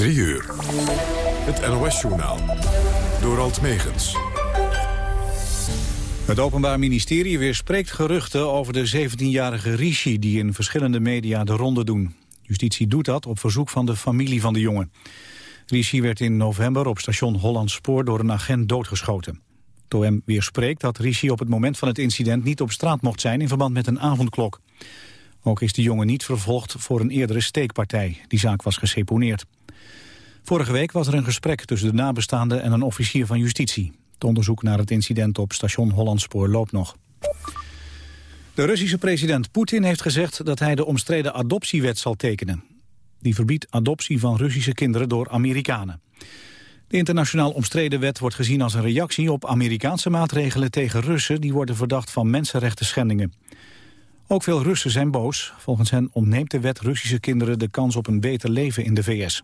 3 uur. Het NOS-journaal. Door Alt Megens. Het Openbaar Ministerie weerspreekt geruchten over de 17-jarige Rishi... die in verschillende media de ronde doen. Justitie doet dat op verzoek van de familie van de jongen. Rishi werd in november op station Hollandspoor door een agent doodgeschoten. Het OM weerspreekt dat Rishi op het moment van het incident niet op straat mocht zijn... in verband met een avondklok. Ook is de jongen niet vervolgd voor een eerdere steekpartij. Die zaak was geseponeerd. Vorige week was er een gesprek tussen de nabestaanden en een officier van justitie. Het onderzoek naar het incident op station Hollandspoor loopt nog. De Russische president Poetin heeft gezegd dat hij de omstreden adoptiewet zal tekenen. Die verbiedt adoptie van Russische kinderen door Amerikanen. De internationaal omstreden wet wordt gezien als een reactie op Amerikaanse maatregelen tegen Russen die worden verdacht van mensenrechten schendingen. Ook veel Russen zijn boos. Volgens hen ontneemt de wet Russische kinderen de kans op een beter leven in de VS.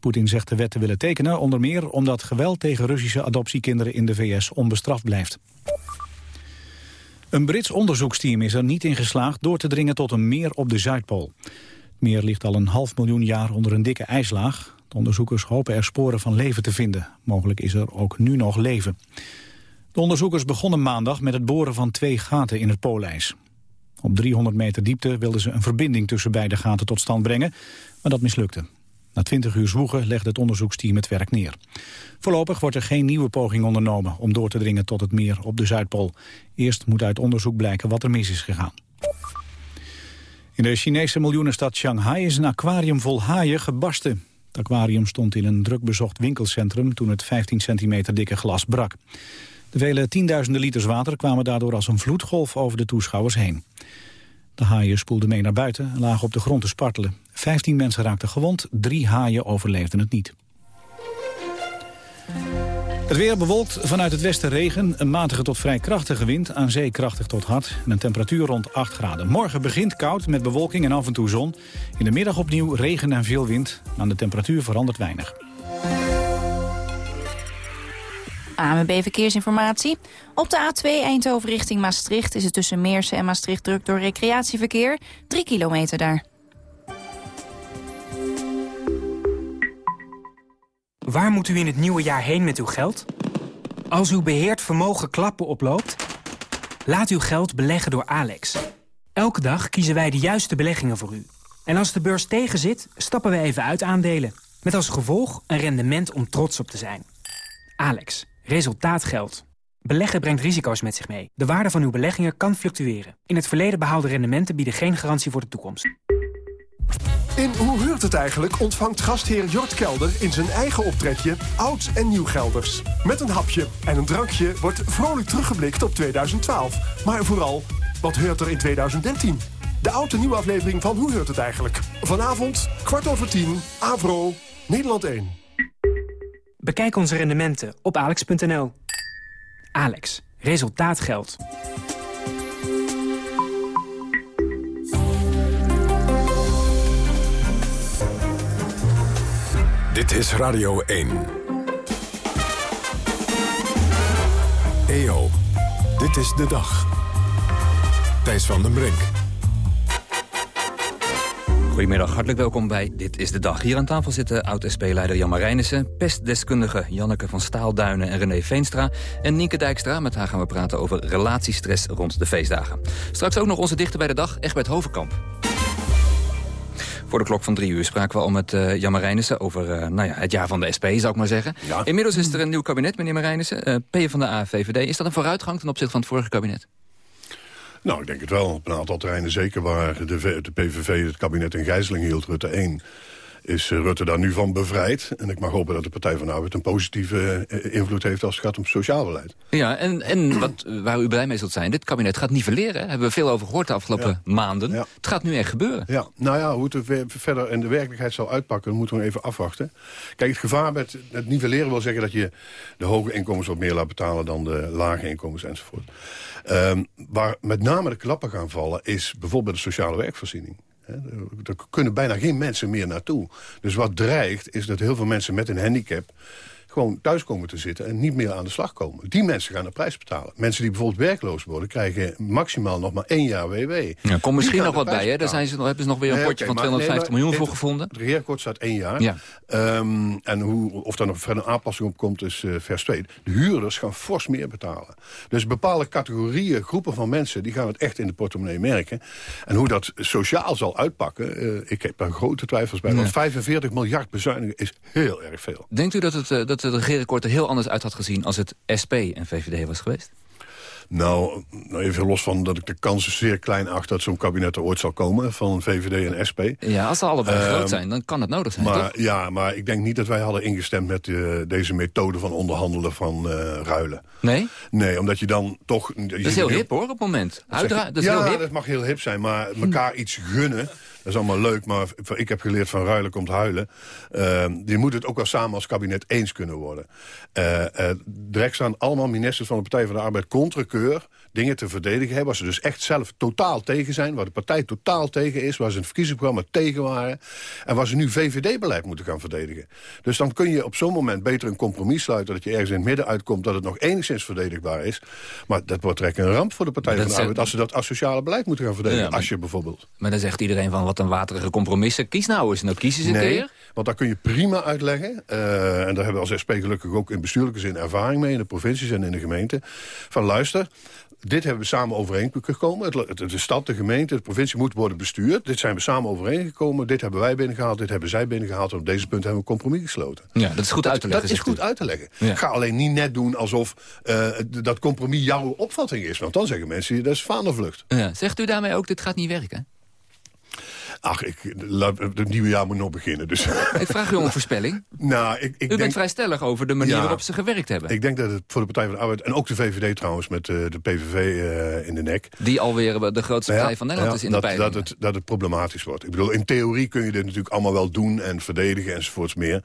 Poetin zegt de wet te willen tekenen, onder meer omdat geweld tegen Russische adoptiekinderen in de VS onbestraft blijft. Een Brits onderzoeksteam is er niet in geslaagd door te dringen tot een meer op de Zuidpool. Het meer ligt al een half miljoen jaar onder een dikke ijslaag. De onderzoekers hopen er sporen van leven te vinden. Mogelijk is er ook nu nog leven. De onderzoekers begonnen maandag met het boren van twee gaten in het poolijs. Op 300 meter diepte wilden ze een verbinding tussen beide gaten tot stand brengen, maar dat mislukte. Na 20 uur zwoegen legde het onderzoeksteam het werk neer. Voorlopig wordt er geen nieuwe poging ondernomen om door te dringen tot het meer op de Zuidpool. Eerst moet uit onderzoek blijken wat er mis is gegaan. In de Chinese miljoenenstad Shanghai is een aquarium vol haaien gebarsten. Het aquarium stond in een druk bezocht winkelcentrum toen het 15 centimeter dikke glas brak. De vele tienduizenden liters water kwamen daardoor als een vloedgolf over de toeschouwers heen. De haaien spoelden mee naar buiten en lagen op de grond te spartelen. Vijftien mensen raakten gewond, drie haaien overleefden het niet. Het weer bewolkt vanuit het westen regen, een matige tot vrij krachtige wind, aan zee krachtig tot hard en een temperatuur rond 8 graden. Morgen begint koud met bewolking en af en toe zon. In de middag opnieuw regen en veel wind, aan de temperatuur verandert weinig. AMB Verkeersinformatie. Op de A2 Eindhoven richting Maastricht is het tussen Meersen en Maastricht druk door recreatieverkeer. Drie kilometer daar. Waar moet u in het nieuwe jaar heen met uw geld? Als uw beheerd vermogen klappen oploopt, laat uw geld beleggen door Alex. Elke dag kiezen wij de juiste beleggingen voor u. En als de beurs tegenzit, stappen we even uit aandelen. Met als gevolg een rendement om trots op te zijn. Alex, resultaat geldt. Beleggen brengt risico's met zich mee. De waarde van uw beleggingen kan fluctueren. In het verleden behaalde rendementen bieden geen garantie voor de toekomst. In Hoe Heurt het eigenlijk ontvangt gastheer Jort Kelder in zijn eigen optrekje Oud en Nieuw Gelders. Met een hapje en een drankje wordt vrolijk teruggeblikt op 2012. Maar vooral, wat heurt er in 2013? De oude nieuwe aflevering van Hoe Heurt het eigenlijk? Vanavond, kwart over tien, Avro, Nederland 1. Bekijk onze rendementen op alex.nl. Alex, resultaat geldt. Dit is Radio 1. EO, dit is de dag. Thijs van den Brink. Goedemiddag, hartelijk welkom bij Dit is de Dag. Hier aan tafel zitten oud-SP-leider Jan Marijnissen... pestdeskundige Janneke van Staalduinen en René Veenstra... en Nienke Dijkstra, met haar gaan we praten over relatiestress rond de feestdagen. Straks ook nog onze dichter bij de dag, Egbert Hovenkamp. Voor de klok van drie uur spraken we al met uh, Jan Marijnissen... over uh, nou ja, het jaar van de SP, zou ik maar zeggen. Inmiddels is er een nieuw kabinet, meneer Marijnissen. Uh, P van de A, VVD. Is dat een vooruitgang ten opzichte van het vorige kabinet? Nou, ik denk het wel. Op een aantal terreinen zeker waar de, de PVV het kabinet in gijzeling hield, Rutte 1 is eh, Rutte daar nu van bevrijd. En ik mag hopen dat de Partij van de Arbeid een positieve eh, invloed heeft... als het gaat om sociaal beleid. Ja, en, en wat, waar u blij mee zult zijn, dit kabinet gaat nivelleren. Daar hebben we veel over gehoord de afgelopen maanden. Het gaat nu echt gebeuren. Ja, nou ja, hoe het verder in de werkelijkheid zal uitpakken... moeten we even afwachten. Kijk, het gevaar met het nivelleren wil zeggen... dat je de hoge inkomens wat meer laat betalen dan de lage inkomens enzovoort. Um, waar met name de klappen gaan vallen is bijvoorbeeld de sociale werkvoorziening. Er kunnen bijna geen mensen meer naartoe. Dus wat dreigt is dat heel veel mensen met een handicap gewoon thuis komen te zitten en niet meer aan de slag komen. Die mensen gaan de prijs betalen. Mensen die bijvoorbeeld werkloos worden, krijgen maximaal nog maar één jaar WW. Ja, kom misschien nog wat bij, hè? Daar zijn ze, hebben ze nog weer een potje van 250 miljoen voor gevonden. Het regeerakkoord staat één jaar. Ja. Ehm, en hoe, of daar nog verder een aanpassing op komt, is uh, vers 2. De huurders gaan fors meer betalen. Dus bepaalde categorieën, groepen van mensen... die gaan het echt in de portemonnee merken. En hoe dat sociaal zal uitpakken, uh, ik heb daar grote twijfels bij. Want 45 miljard bezuinigen is heel erg veel. Denkt u dat het, uh, dat het regeerakkoord er heel anders uit had gezien... als het SP en VVD was geweest? Nou, nou, even los van dat ik de kans zeer klein acht... dat zo'n kabinet er ooit zal komen van VVD en SP. Ja, als ze allebei groot zijn, dan kan het nodig zijn, maar, toch? Ja, maar ik denk niet dat wij hadden ingestemd met uh, deze methode van onderhandelen van uh, ruilen. Nee? Nee, omdat je dan toch... Dat is heel hip, hoor, op het moment. Uitra dat is ja, heel hip. dat mag heel hip zijn, maar elkaar iets gunnen... Dat is allemaal leuk, maar ik heb geleerd van ruilen komt huilen. Uh, je moet het ook wel samen als kabinet eens kunnen worden. Uh, direct staan allemaal ministers van de Partij van de Arbeid contrakeur dingen te verdedigen hebben. Waar ze dus echt zelf totaal tegen zijn. Waar de partij totaal tegen is. Waar ze een verkiezingsprogramma tegen waren. En waar ze nu VVD-beleid moeten gaan verdedigen. Dus dan kun je op zo'n moment beter een compromis sluiten. Dat je ergens in het midden uitkomt dat het nog enigszins verdedigbaar is. Maar dat wordt direct een ramp voor de Partij van de Arbeid. Als ze dat asociale beleid moeten gaan verdedigen. Ja, maar, als je bijvoorbeeld... Maar dan zegt iedereen van wat een waterige compromissen. Kies nou eens. Nou kiezen ze nee, een keer. want daar kun je prima uitleggen. Uh, en daar hebben we als SP gelukkig ook in bestuurlijke zin ervaring mee. In de provincies en in de gemeente. Van luister, dit hebben we samen overeengekomen. De stad, de gemeente, de provincie moet worden bestuurd. Dit zijn we samen overeengekomen. Dit hebben wij binnengehaald, dit hebben zij binnengehaald. En op deze punt hebben we een compromis gesloten. Ja, dat is goed uit te leggen. Dat is goed uit te leggen. Ja. Ga alleen niet net doen alsof uh, dat compromis jouw opvatting is. Want dan zeggen mensen, dat is vaandervlucht. Ja. Zegt u daarmee ook, dit gaat niet werken? Ach, ik, het nieuwe jaar moet nog beginnen. Dus. Ik vraag u om een voorspelling. nou, ik, ik u denk, bent vrij stellig over de manier ja, waarop ze gewerkt hebben. Ik denk dat het voor de Partij van de Arbeid... en ook de VVD trouwens, met uh, de PVV uh, in de nek... Die alweer de grootste partij ja, van Nederland ja, is in dat, de dat het, dat het problematisch wordt. Ik bedoel, in theorie kun je dit natuurlijk allemaal wel doen... en verdedigen enzovoorts meer.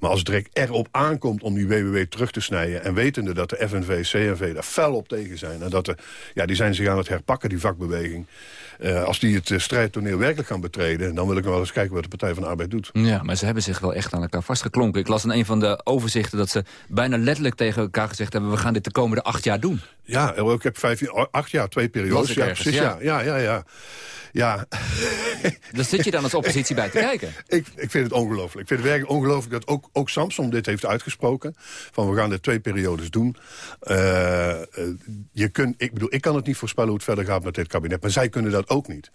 Maar als het direct erop aankomt om die WWW terug te snijden... en wetende dat de FNV, CNV daar fel op tegen zijn... en dat er, ja, die zijn zich aan het herpakken, die vakbeweging... Uh, als die het uh, strijdtoneel werkelijk gaan betreden... dan wil ik nog wel eens kijken wat de Partij van de Arbeid doet. Ja, maar ze hebben zich wel echt aan elkaar vastgeklonken. Ik las in een van de overzichten dat ze bijna letterlijk tegen elkaar gezegd hebben... we gaan dit de komende acht jaar doen. Ja, ik heb vijf, acht jaar, twee periodes. Ja, ergens, precies, ja. ja, ja, ja. Ja. Daar zit je dan als oppositie bij te kijken. ik, ik vind het ongelooflijk. Ik vind het werkelijk ongelooflijk dat ook, ook Samson dit heeft uitgesproken. Van we gaan dit twee periodes doen. Uh, je kunt, ik bedoel, ik kan het niet voorspellen hoe het verder gaat met dit kabinet. Maar zij kunnen dat ook niet.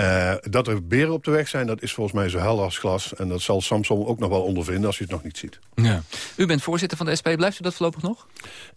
Uh, dat er beren op de weg zijn, dat is volgens mij zo helder als glas. En dat zal Samson ook nog wel ondervinden als hij het nog niet ziet. Ja. U bent voorzitter van de SP. Blijft u dat voorlopig nog?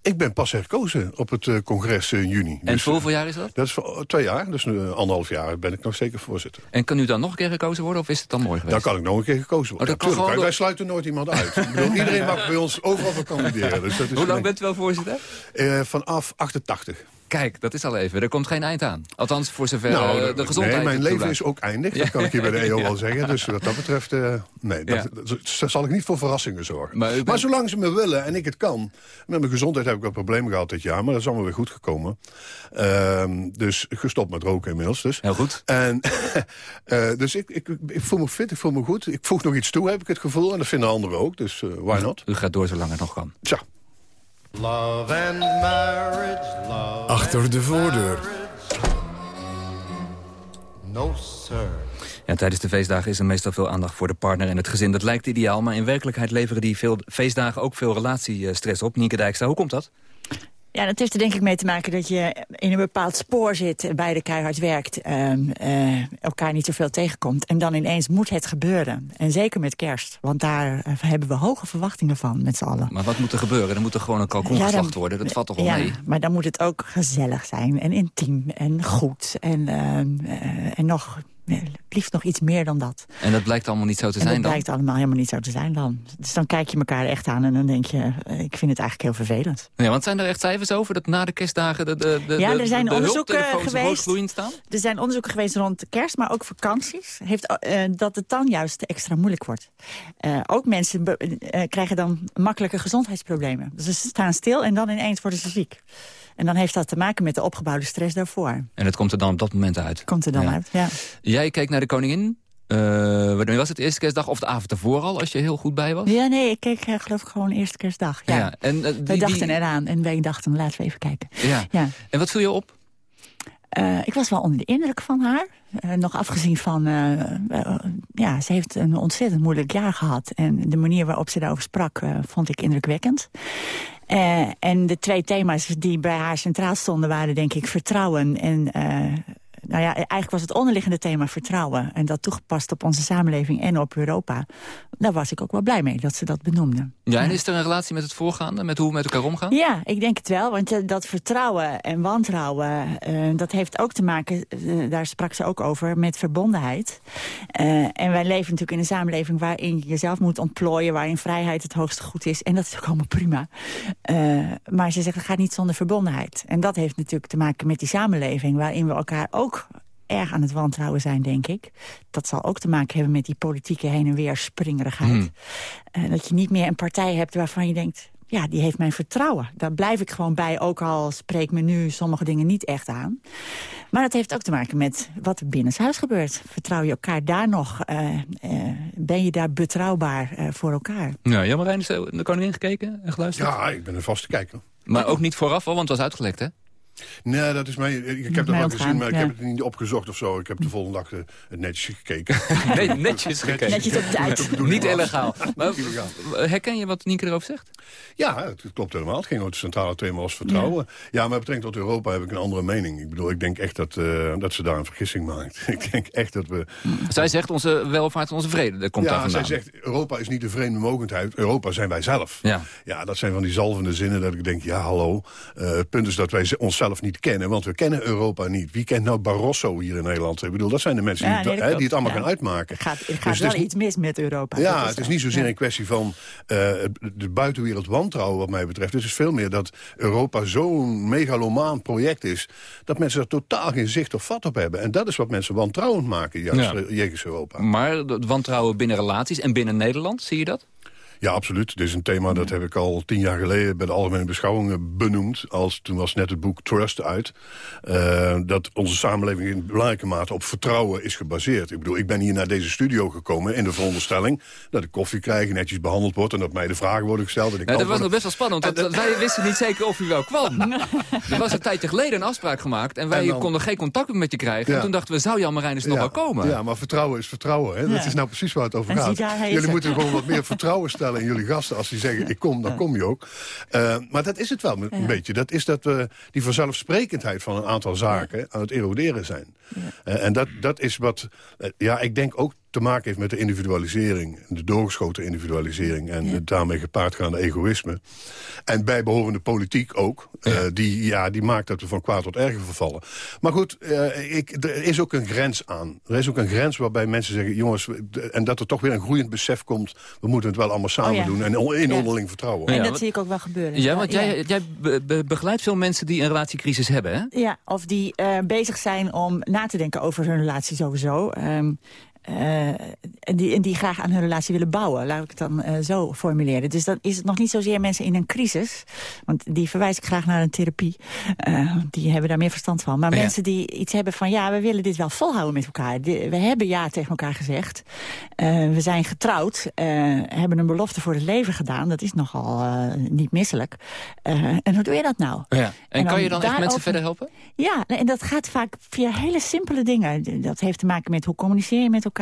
Ik ben pas herkozen op het congres in juni. En dus, voor hoeveel jaar is dat? Dat is voor twee jaar. Dus anderhalf jaar ben ik nog zeker voorzitter. En kan u dan nog een keer gekozen worden of is het dan mooi geweest? Dan kan ik nog een keer gekozen worden. Oh, wij, wij sluiten nooit iemand uit. ik bedoel, iedereen mag bij ons overal voor kandideren. Dus dat is Hoe lang bent u wel voorzitter? Uh, vanaf 88. Kijk, dat is al even. Er komt geen eind aan. Althans, voor zover nou, uh, de gezondheid... Nee, mijn leven is ook eindig. Dat kan ik hier bij de EO wel zeggen. Dus wat dat betreft... Uh, nee, dat, ja. dat, dat, zal ik niet voor verrassingen zorgen. Maar, zolang ze me willen en ik het kan... Met mijn gezondheid heb ik wel problemen gehad dit jaar. Maar dat is allemaal weer goed gekomen. Uh, dus gestopt met roken inmiddels. Dus. Heel goed. En, uh, dus ik, ik, ik, voel me fit, ik voel me goed. Ik voeg nog iets toe, heb ik het gevoel. En dat vinden anderen ook. Dus why not? U gaat door zolang het nog kan. Tja. Love and marriage, love Achter de voordeur. No, sir. Ja, tijdens de feestdagen is er meestal veel aandacht voor de partner en het gezin. Dat lijkt ideaal, maar in werkelijkheid leveren die veel feestdagen ook veel relatiestress op. Nienke Dijkstra, hoe komt dat? Ja, dat heeft er denk ik mee te maken dat je in een bepaald spoor zit... en beide keihard werkt, um, uh, elkaar niet zoveel tegenkomt... en dan ineens moet het gebeuren. En zeker met kerst, want daar uh, hebben we hoge verwachtingen van met z'n allen. Maar wat moet er gebeuren? Er moet er gewoon een kalkoen ja, geslacht worden, dat valt toch wel ja, mee? maar dan moet het ook gezellig zijn en intiem en goed... en, uh, en nog liefst nog iets meer dan dat. En dat blijkt allemaal niet zo te en zijn dat dan? blijkt allemaal helemaal niet zo te zijn dan. Dus dan kijk je elkaar echt aan en dan denk je... ik vind het eigenlijk heel vervelend. Ja, want zijn er echt cijfers over dat na de kerstdagen... de, de, de, ja, er zijn de, de onderzoeken geweest. staan? Er zijn onderzoeken geweest rond kerst, maar ook vakanties. Heeft, uh, dat het dan juist extra moeilijk wordt. Uh, ook mensen uh, krijgen dan makkelijke gezondheidsproblemen. Dus ze staan stil en dan ineens worden ze ziek. En dan heeft dat te maken met de opgebouwde stress daarvoor. En het komt er dan op dat moment uit? Komt er dan ja. uit, ja. Jij keek naar de koningin. Uh, wanneer was het? Eerste kerstdag of de avond ervoor al, als je heel goed bij was? Ja, nee, ik keek uh, geloof ik gewoon eerste kerstdag. Ja. ja en, uh, die, wij dachten die... eraan en wij dachten, laten we even kijken. Ja. ja. En wat viel je op? ik was wel onder de indruk van haar. nog afgezien van, ja, ze heeft een ontzettend moeilijk jaar gehad. En de manier waarop ze daarover sprak, vond ik indrukwekkend. En de twee thema's die bij haar centraal stonden waren denk ik vertrouwen en nou ja, eigenlijk was het onderliggende thema vertrouwen. En dat toegepast op onze samenleving en op Europa. Daar was ik ook wel blij mee dat ze dat benoemden. Ja, en is er een relatie met het voorgaande? Met hoe we met elkaar omgaan? Ja, ik denk het wel. Want eh, dat vertrouwen en wantrouwen, uh, dat heeft ook te maken, uh, daar sprak ze ook over, met verbondenheid. en wij leven natuurlijk in een samenleving waarin je jezelf moet ontplooien, waarin vrijheid het hoogste goed is. En dat is ook allemaal prima. maar ze zegt, het gaat niet zonder verbondenheid. En dat heeft natuurlijk te maken met die samenleving, waarin we elkaar ook erg aan het wantrouwen zijn, denk ik. Dat zal ook te maken hebben met die politieke heen en weer springerigheid. Hmm. Uh, dat je niet meer een partij hebt waarvan je denkt... ja, die heeft mijn vertrouwen. Daar blijf ik gewoon bij, ook al spreekt me nu sommige dingen niet echt aan. Maar dat heeft ook te maken met wat er binnenshuis gebeurt. Vertrouw je elkaar daar nog? Uh, uh, ben je daar betrouwbaar voor elkaar? Ja, Jan Marijn, is de koningin gekeken en geluisterd? Ja, ik ben een vaste kijker. Maar ook niet vooraf al, want het was uitgelekt, hè? Nee, dat is mij. Ik heb dat wel gezien, maar ik heb het niet opgezocht of zo. Ik heb de volgende dag uh, het netjes gekeken. nee, netjes gekeken. Netjes op tijd. niet illegaal. Maar, herken je wat Nienke erover zegt? Ja, het klopt helemaal. Het ging over het centrale thema als vertrouwen. Ja, maar betrekking tot Europa heb ik een andere mening. Ik bedoel, ik denk echt dat, uh, dat ze daar een vergissing maakt. ik denk echt dat we... Zij zegt onze welvaart en onze vrede, dat komt ja, daar vandaan. zij zegt Europa is niet de vreemde mogendheid. Europa zijn wij zelf. Ja. ja, dat zijn van die zalvende zinnen dat ik denk, ja hallo. Uh, het punt is dat wij onszelf niet kennen, want we kennen Europa niet. Wie kent nou Barroso hier in Nederland? Ik bedoel, dat zijn de mensen ja, die, nee, die, het allemaal gaan uitmaken. Het gaat, het gaat dus wel iets mis met Europa. Ja, het is niet zozeer een kwestie van uh, de buitenwereld wantrouwen wat mij betreft. Het is veel meer dat Europa zo'n megalomaan project is... dat mensen er totaal geen zicht of vat op hebben. En dat is wat mensen wantrouwend maken, juist ja. jegens Europa. Maar het wantrouwen binnen relaties en binnen Nederland, zie je dat? Ja, absoluut. Dit is een thema dat heb ik al tien jaar geleden... bij de Algemene Beschouwingen benoemd. Als, toen was net het boek Trust uit. Uh, dat onze samenleving in belangrijke mate op vertrouwen is gebaseerd. Ik bedoel, ik ben hier naar deze studio gekomen in de veronderstelling... dat ik koffie krijg, netjes behandeld wordt... en dat mij de vragen worden gesteld. En ik ja, dat was nog best wel spannend, want wij wisten niet zeker of u wel kwam. er was een tijdje geleden een afspraak gemaakt... en wij konden geen contact met je krijgen. Ja. En toen dachten we, zou Jan Marijn eens nog wel komen? Ja, maar vertrouwen is vertrouwen. Hè? Dat is nou precies waar het over gaat. Jullie moeten gewoon wat meer vertrouwen stellen in jullie gasten. Als die zeggen, ik kom, dan kom je ook. Uh, maar dat is het wel een beetje. Dat is dat we die vanzelfsprekendheid van een aantal zaken aan het eroderen zijn. Uh, en dat, dat is wat, uh, ja, ik denk ook te maken heeft met de individualisering. De doorgeschoten individualisering. En het daarmee gepaardgaande egoïsme. En bijbehorende politiek ook. Ja. Uh, die, ja, die maakt dat we van kwaad tot erger vervallen. Maar goed, uh, ik, er is ook een grens aan. Er is ook een grens waarbij mensen zeggen... jongens, en dat er toch weer een groeiend besef komt... we moeten het wel allemaal samen oh ja. doen. En in onderling vertrouwen. En dat zie ik ook wel gebeuren. Ja, want jij, jij be begeleidt veel mensen die een relatiecrisis hebben, hè? Ja, of die uh, bezig zijn om na te denken over hun relatie sowieso. Um, uh, en, die, en die graag aan hun relatie willen bouwen. Laat ik het dan uh, zo formuleren. Dus dan is het nog niet zozeer mensen in een crisis. Want die verwijs ik graag naar een therapie. Uh, die hebben daar meer verstand van. Maar ja. mensen die iets hebben van... ja, we willen dit wel volhouden met elkaar. we hebben ja tegen elkaar gezegd. we zijn getrouwd. hebben een belofte voor het leven gedaan. Dat is nogal niet misselijk. en hoe doe je dat nou? Ja. En, en kan je dan echt mensen verder helpen? Ja, en dat gaat vaak via hele simpele dingen. Dat heeft te maken met hoe communiceer je met elkaar.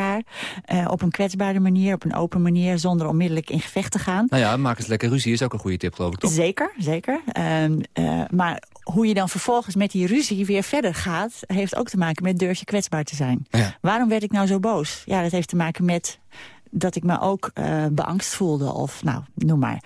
Uh, op een kwetsbare manier, op een open manier... zonder onmiddellijk in gevecht te gaan. Nou ja, maak eens lekker ruzie is ook een goede tip, geloof ik, toch? Zeker, zeker. Uh, uh, maar hoe je dan vervolgens met die ruzie weer verder gaat... heeft ook te maken met durf je kwetsbaar te zijn. Ja. Waarom werd ik nou zo boos? Ja, dat heeft te maken met dat ik me ook uh, beangst voelde. Of nou, noem maar.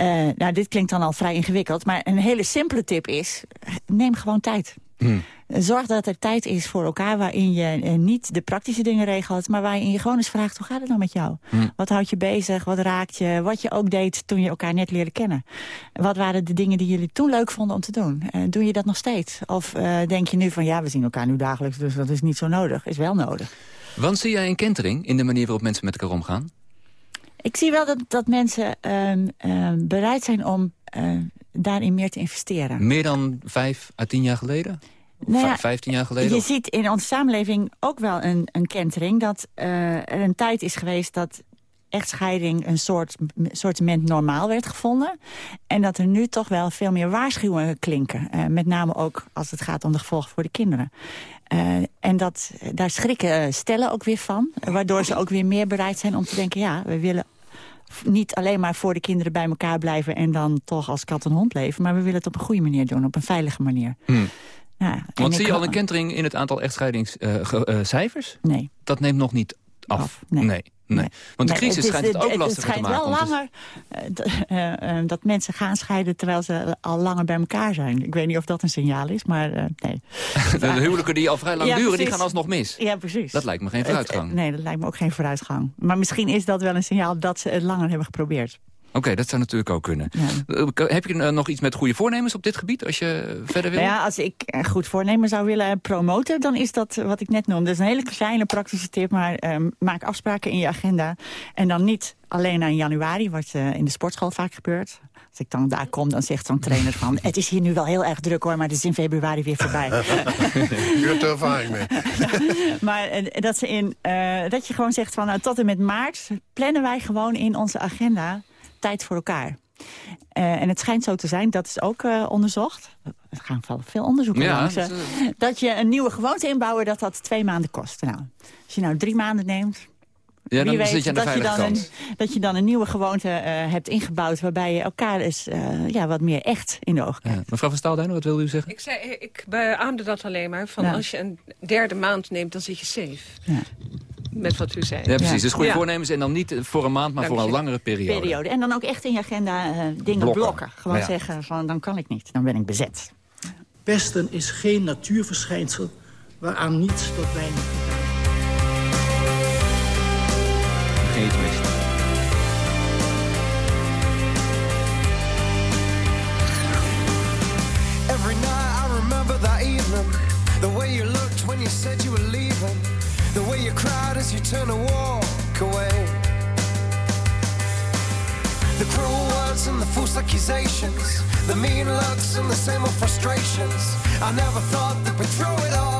Uh, nou, dit klinkt dan al vrij ingewikkeld. Maar een hele simpele tip is, neem gewoon tijd. Hmm. Zorg dat er tijd is voor elkaar waarin je uh, niet de praktische dingen regelt... maar waarin je gewoon eens vraagt, hoe gaat het nou met jou? Hmm. Wat houdt je bezig? Wat raakt je? Wat je ook deed toen je elkaar net leerde kennen. Wat waren de dingen die jullie toen leuk vonden om te doen? Uh, doe je dat nog steeds? Of denk je nu van, ja, we zien elkaar nu dagelijks... dus dat is niet zo nodig. Is wel nodig. Want zie jij een kentering in de manier waarop mensen met elkaar omgaan? Ik zie wel dat, dat mensen uh, bereid zijn om daarin meer te investeren. Meer dan vijf à tien jaar geleden? Nou ja, 15 jaar geleden? Je of- ziet in onze samenleving ook wel een, een kentering... dat eh, er een tijd is geweest dat echtscheiding een soort sortiment normaal werd gevonden. En dat er nu toch wel veel meer waarschuwingen klinken. Eh, met name ook als het gaat om de gevolgen voor de kinderen. Eh, en dat, daar schrikken stellen ook weer van. Waardoor ze ook weer meer bereid zijn om te denken... ja, we willen niet alleen maar voor de kinderen bij elkaar blijven... en dan toch als kat en hond leven. Maar we willen het op een goede manier doen, op een veilige manier. Hmm. Ja, Want zie je al een kentering in het aantal echtscheidingscijfers? Nee. dat neemt nog niet af. Af, nee. nee. nee. Want de Nee, crisis het is- schijnt het ook het lastiger te schijnt maken. wel om te- langer eh, eh, eh, dat mensen gaan scheiden terwijl ze al langer bij elkaar zijn. Ik weet niet of dat een signaal is, maar nee. de huwelijken die al vrij lang Ja, duren, die gaan alsnog mis. Ja, precies. Dat lijkt me geen Het- vooruitgang. nee, dat lijkt me ook geen vooruitgang. Maar misschien is dat wel een signaal dat ze het langer hebben geprobeerd. Oké, dat zou natuurlijk ook kunnen. Eh, Heb je eh, nog iets met goede voornemens op dit gebied, als je verder wil? Nou ja, als ik een goed voornemen zou willen promoten... dan is dat wat ik net noemde. Dat is een hele kleine praktische tip, maar ehm, maak afspraken in je agenda. En dan niet alleen naar januari, wat eh, in de sportschool vaak gebeurt. Als ik dan daar kom, dan zegt zo'n trainer van... het is hier nu wel heel erg druk hoor, maar het is in februari weer voorbij. U hebt er ervaring mee. maar eh, dat, ze in, eh, dat je gewoon zegt van nou, tot en met maart... plannen wij gewoon in onze agenda tijd voor elkaar. Eh, en het schijnt zo te zijn, dat is ook eh, onderzocht. Er gaan veel onderzoeken Ja, langs. dat eh, dat je een nieuwe gewoonte inbouwen, dat dat twee maanden kost. Nou, als je nou drie maanden neemt... Ja, dan wie weet zit je aan de dat, je veilige dan een, kant. dat je dan een nieuwe gewoonte eh, hebt ingebouwd... waarbij je elkaar eens eh, ja, wat meer echt in de ogen kijkt. Ja. Mevrouw van Staalduinen, wat wilde u zeggen? Ik, zei, ik beaamde dat alleen maar. Van Ja. Als je een derde maand neemt, dan zit je safe. Ja. Met wat u zei. Ja, precies. Dus goede Ja. voornemens en dan niet voor een maand, maar Dank voor een je. langere periode. periode. En dan ook echt in je agenda eh, dingen Blokken. blokken. Gewoon Ja. zeggen van dan kan ik niet, dan ben ik bezet. Pesten is geen natuurverschijnsel waaraan niets tot weinig Every night I remember that evening. The way you looked when you said you were leaving. The way you cried as you turned to walk away. The cruel words and the false accusations. The mean looks and the same old frustrations. I never thought that we'd throw it all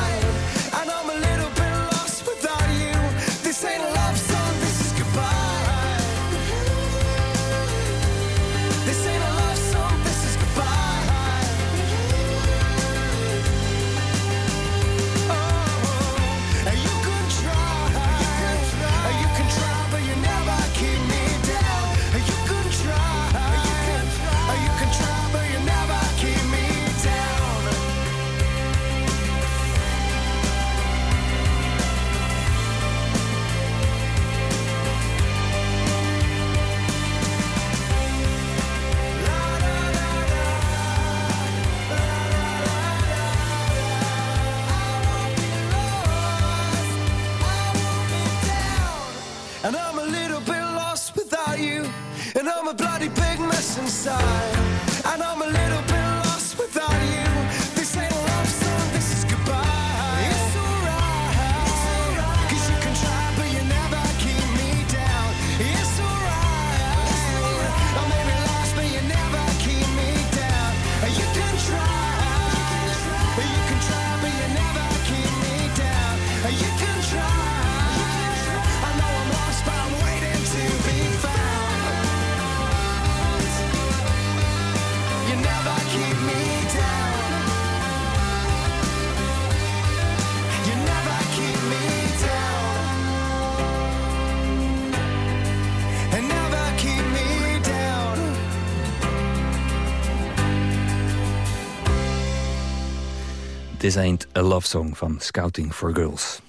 side. This Ain't a Love Song van Scouting for Girls.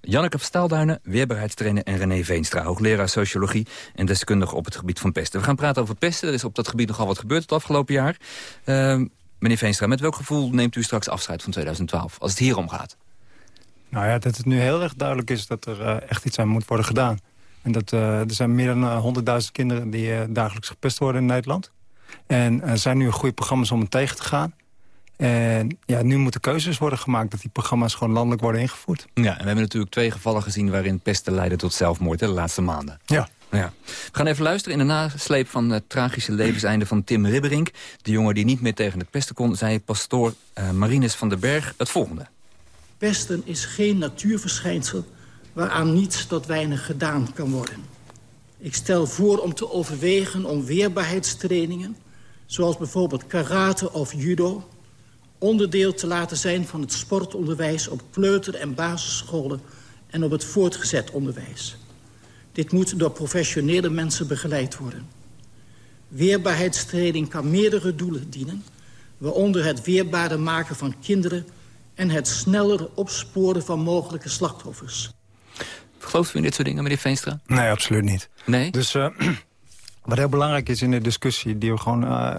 Janneke Verstaalduinen, weerbaarheidstrainer en René Veenstra... hoogleraar sociologie en deskundige op het gebied van pesten. We gaan praten over pesten. Er is op dat gebied nogal wat gebeurd het afgelopen jaar. Uh, meneer Veenstra, met welk gevoel neemt u straks afscheid van 2012... als het hier om gaat? Nou ja, dat het nu heel erg duidelijk is dat er uh, echt iets aan moet worden gedaan. En dat uh, er zijn meer dan 100.000 kinderen die dagelijks gepest worden in Nederland. En er zijn nu goede programma's om het tegen te gaan. En ja, nu moeten keuzes worden gemaakt dat die programma's gewoon landelijk worden ingevoerd. Ja, en we hebben natuurlijk twee gevallen gezien waarin pesten leidde tot zelfmoord hè, de laatste maanden. Ja. Ja. We gaan even luisteren. In de nasleep van het tragische levenseinde van Tim Ribberink... de jongen die niet meer tegen het pesten kon... zei pastoor uh, Marinus van den Berg het volgende. Pesten is geen natuurverschijnsel waaraan niets tot weinig gedaan kan worden. Ik stel voor om te overwegen om weerbaarheidstrainingen... zoals bijvoorbeeld karate of judo... onderdeel te laten zijn van het sportonderwijs op kleuter- en basisscholen... en op het voortgezet onderwijs. Dit moet door professionele mensen begeleid worden. Weerbaarheidstraining kan meerdere doelen dienen... waaronder het weerbaarder maken van kinderen... en het sneller opsporen van mogelijke slachtoffers. Gelooft u in dit soort dingen, meneer Veenstra? Nee, absoluut niet. Nee? Dus uh, wat heel belangrijk is in de discussie... die we gewoon uh,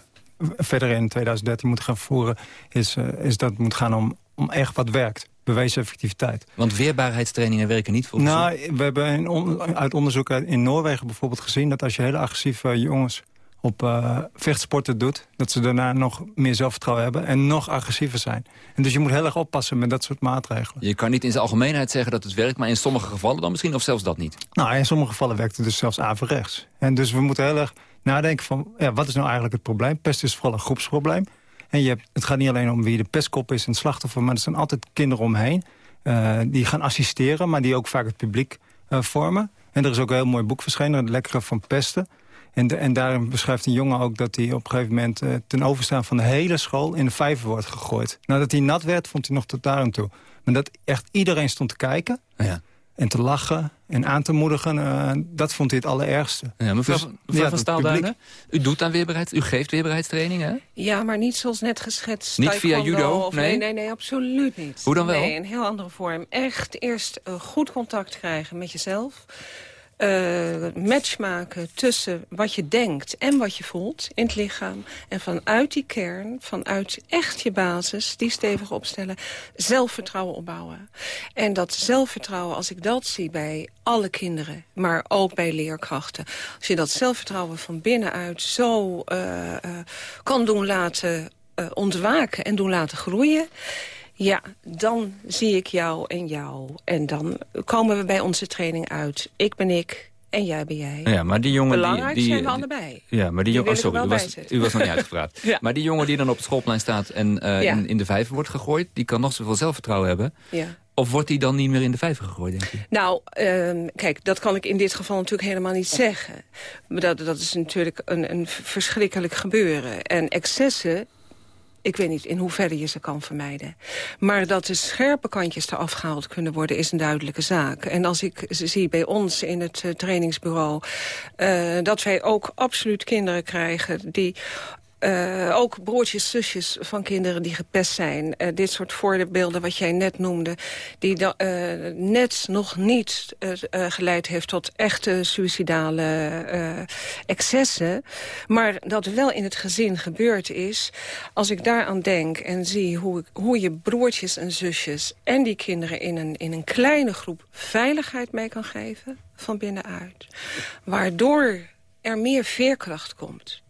verder in 2013 moeten gaan voeren... is, uh, is dat het moet gaan om, om echt wat werkt. Bewezen effectiviteit. Want weerbaarheidstrainingen werken niet volgens Nou, we hebben in on, uit onderzoek in Noorwegen bijvoorbeeld gezien... dat als je hele agressieve jongens op uh, vechtsporten doet... dat ze daarna nog meer zelfvertrouwen hebben en nog agressiever zijn. En dus je moet heel erg oppassen met dat soort maatregelen. Je kan niet in zijn algemeenheid zeggen dat het werkt... maar in sommige gevallen dan misschien of zelfs dat niet? Nou, in sommige gevallen werkt het dus zelfs averechts. En dus we moeten heel erg nadenken van... Ja, wat is nou eigenlijk het probleem? Pest is vooral een groepsprobleem. En je hebt, het gaat niet alleen om wie de pestkop is en het slachtoffer... maar er zijn altijd kinderen omheen uh, die gaan assisteren... maar die ook vaak het publiek uh, vormen. En er is ook een heel mooi boek verschenen, Het Lekkere van Pesten... En, de, en daarin beschrijft een jongen ook dat hij op een gegeven moment... Uh, ten overstaan van de hele school in de vijver wordt gegooid. Nadat hij nat werd, vond hij nog tot daar toe. Maar dat echt iedereen stond te kijken... Ja. En te lachen en aan te moedigen, uh, dat vond hij het allerergste. Ja, mevrouw, dus, mevrouw ja, van Staalduinen, u doet aan weerbaarheid, u geeft weerbaarheidstraining, hè? Ja, maar niet zoals net geschetst. Niet via judo? Of, nee? nee, nee, nee, absoluut niet. Hoe dan wel? Nee, een heel andere vorm. Echt eerst uh, goed contact krijgen met jezelf... Uh, match maken tussen wat je denkt en wat je voelt in het lichaam. En vanuit die kern, vanuit echt je basis, die stevig opstellen, zelfvertrouwen opbouwen. En dat zelfvertrouwen, als ik dat zie bij alle kinderen, maar ook bij leerkrachten. Als je dat zelfvertrouwen van binnenuit zo uh, uh, kan doen laten ontwaken en doen laten groeien... Ja, dan zie ik jou en jou. En dan komen we bij onze training uit. Ik ben ik en jij ben jij. Ja, maar die jongen Belangrijk die, die, zijn we allebei. Ja, maar die, die jongen... Oh, sorry, u was, u was nog niet uitgepraat. ja. Maar die jongen die dan op het schoolplein staat en uh, ja. in, in de vijver wordt gegooid... die kan nog zoveel zelfvertrouwen hebben. Ja. Of wordt hij dan niet meer in de vijver gegooid, denk je? Nou, uh, kijk, dat kan ik in dit geval natuurlijk helemaal niet zeggen. Maar dat, dat is natuurlijk een, een verschrikkelijk gebeuren. En excessen ik weet niet in hoeverre je ze kan vermijden. Maar dat de scherpe kantjes eraf gehaald kunnen worden... is een duidelijke zaak. En als ik zie bij ons in het uh, trainingsbureau... Uh, dat wij ook absoluut kinderen krijgen... die uh, ook broertjes, zusjes van kinderen die gepest zijn. Uh, dit soort voorbeelden wat jij net noemde... die uh, net nog niet geleid heeft tot echte suïcidale excessen. Maar dat wel in het gezin gebeurd is. Als ik daaraan denk en zie hoe, hoe je broertjes en zusjes... en die kinderen in een, in een kleine groep veiligheid mee kan geven... van binnenuit. Waardoor er meer veerkracht komt...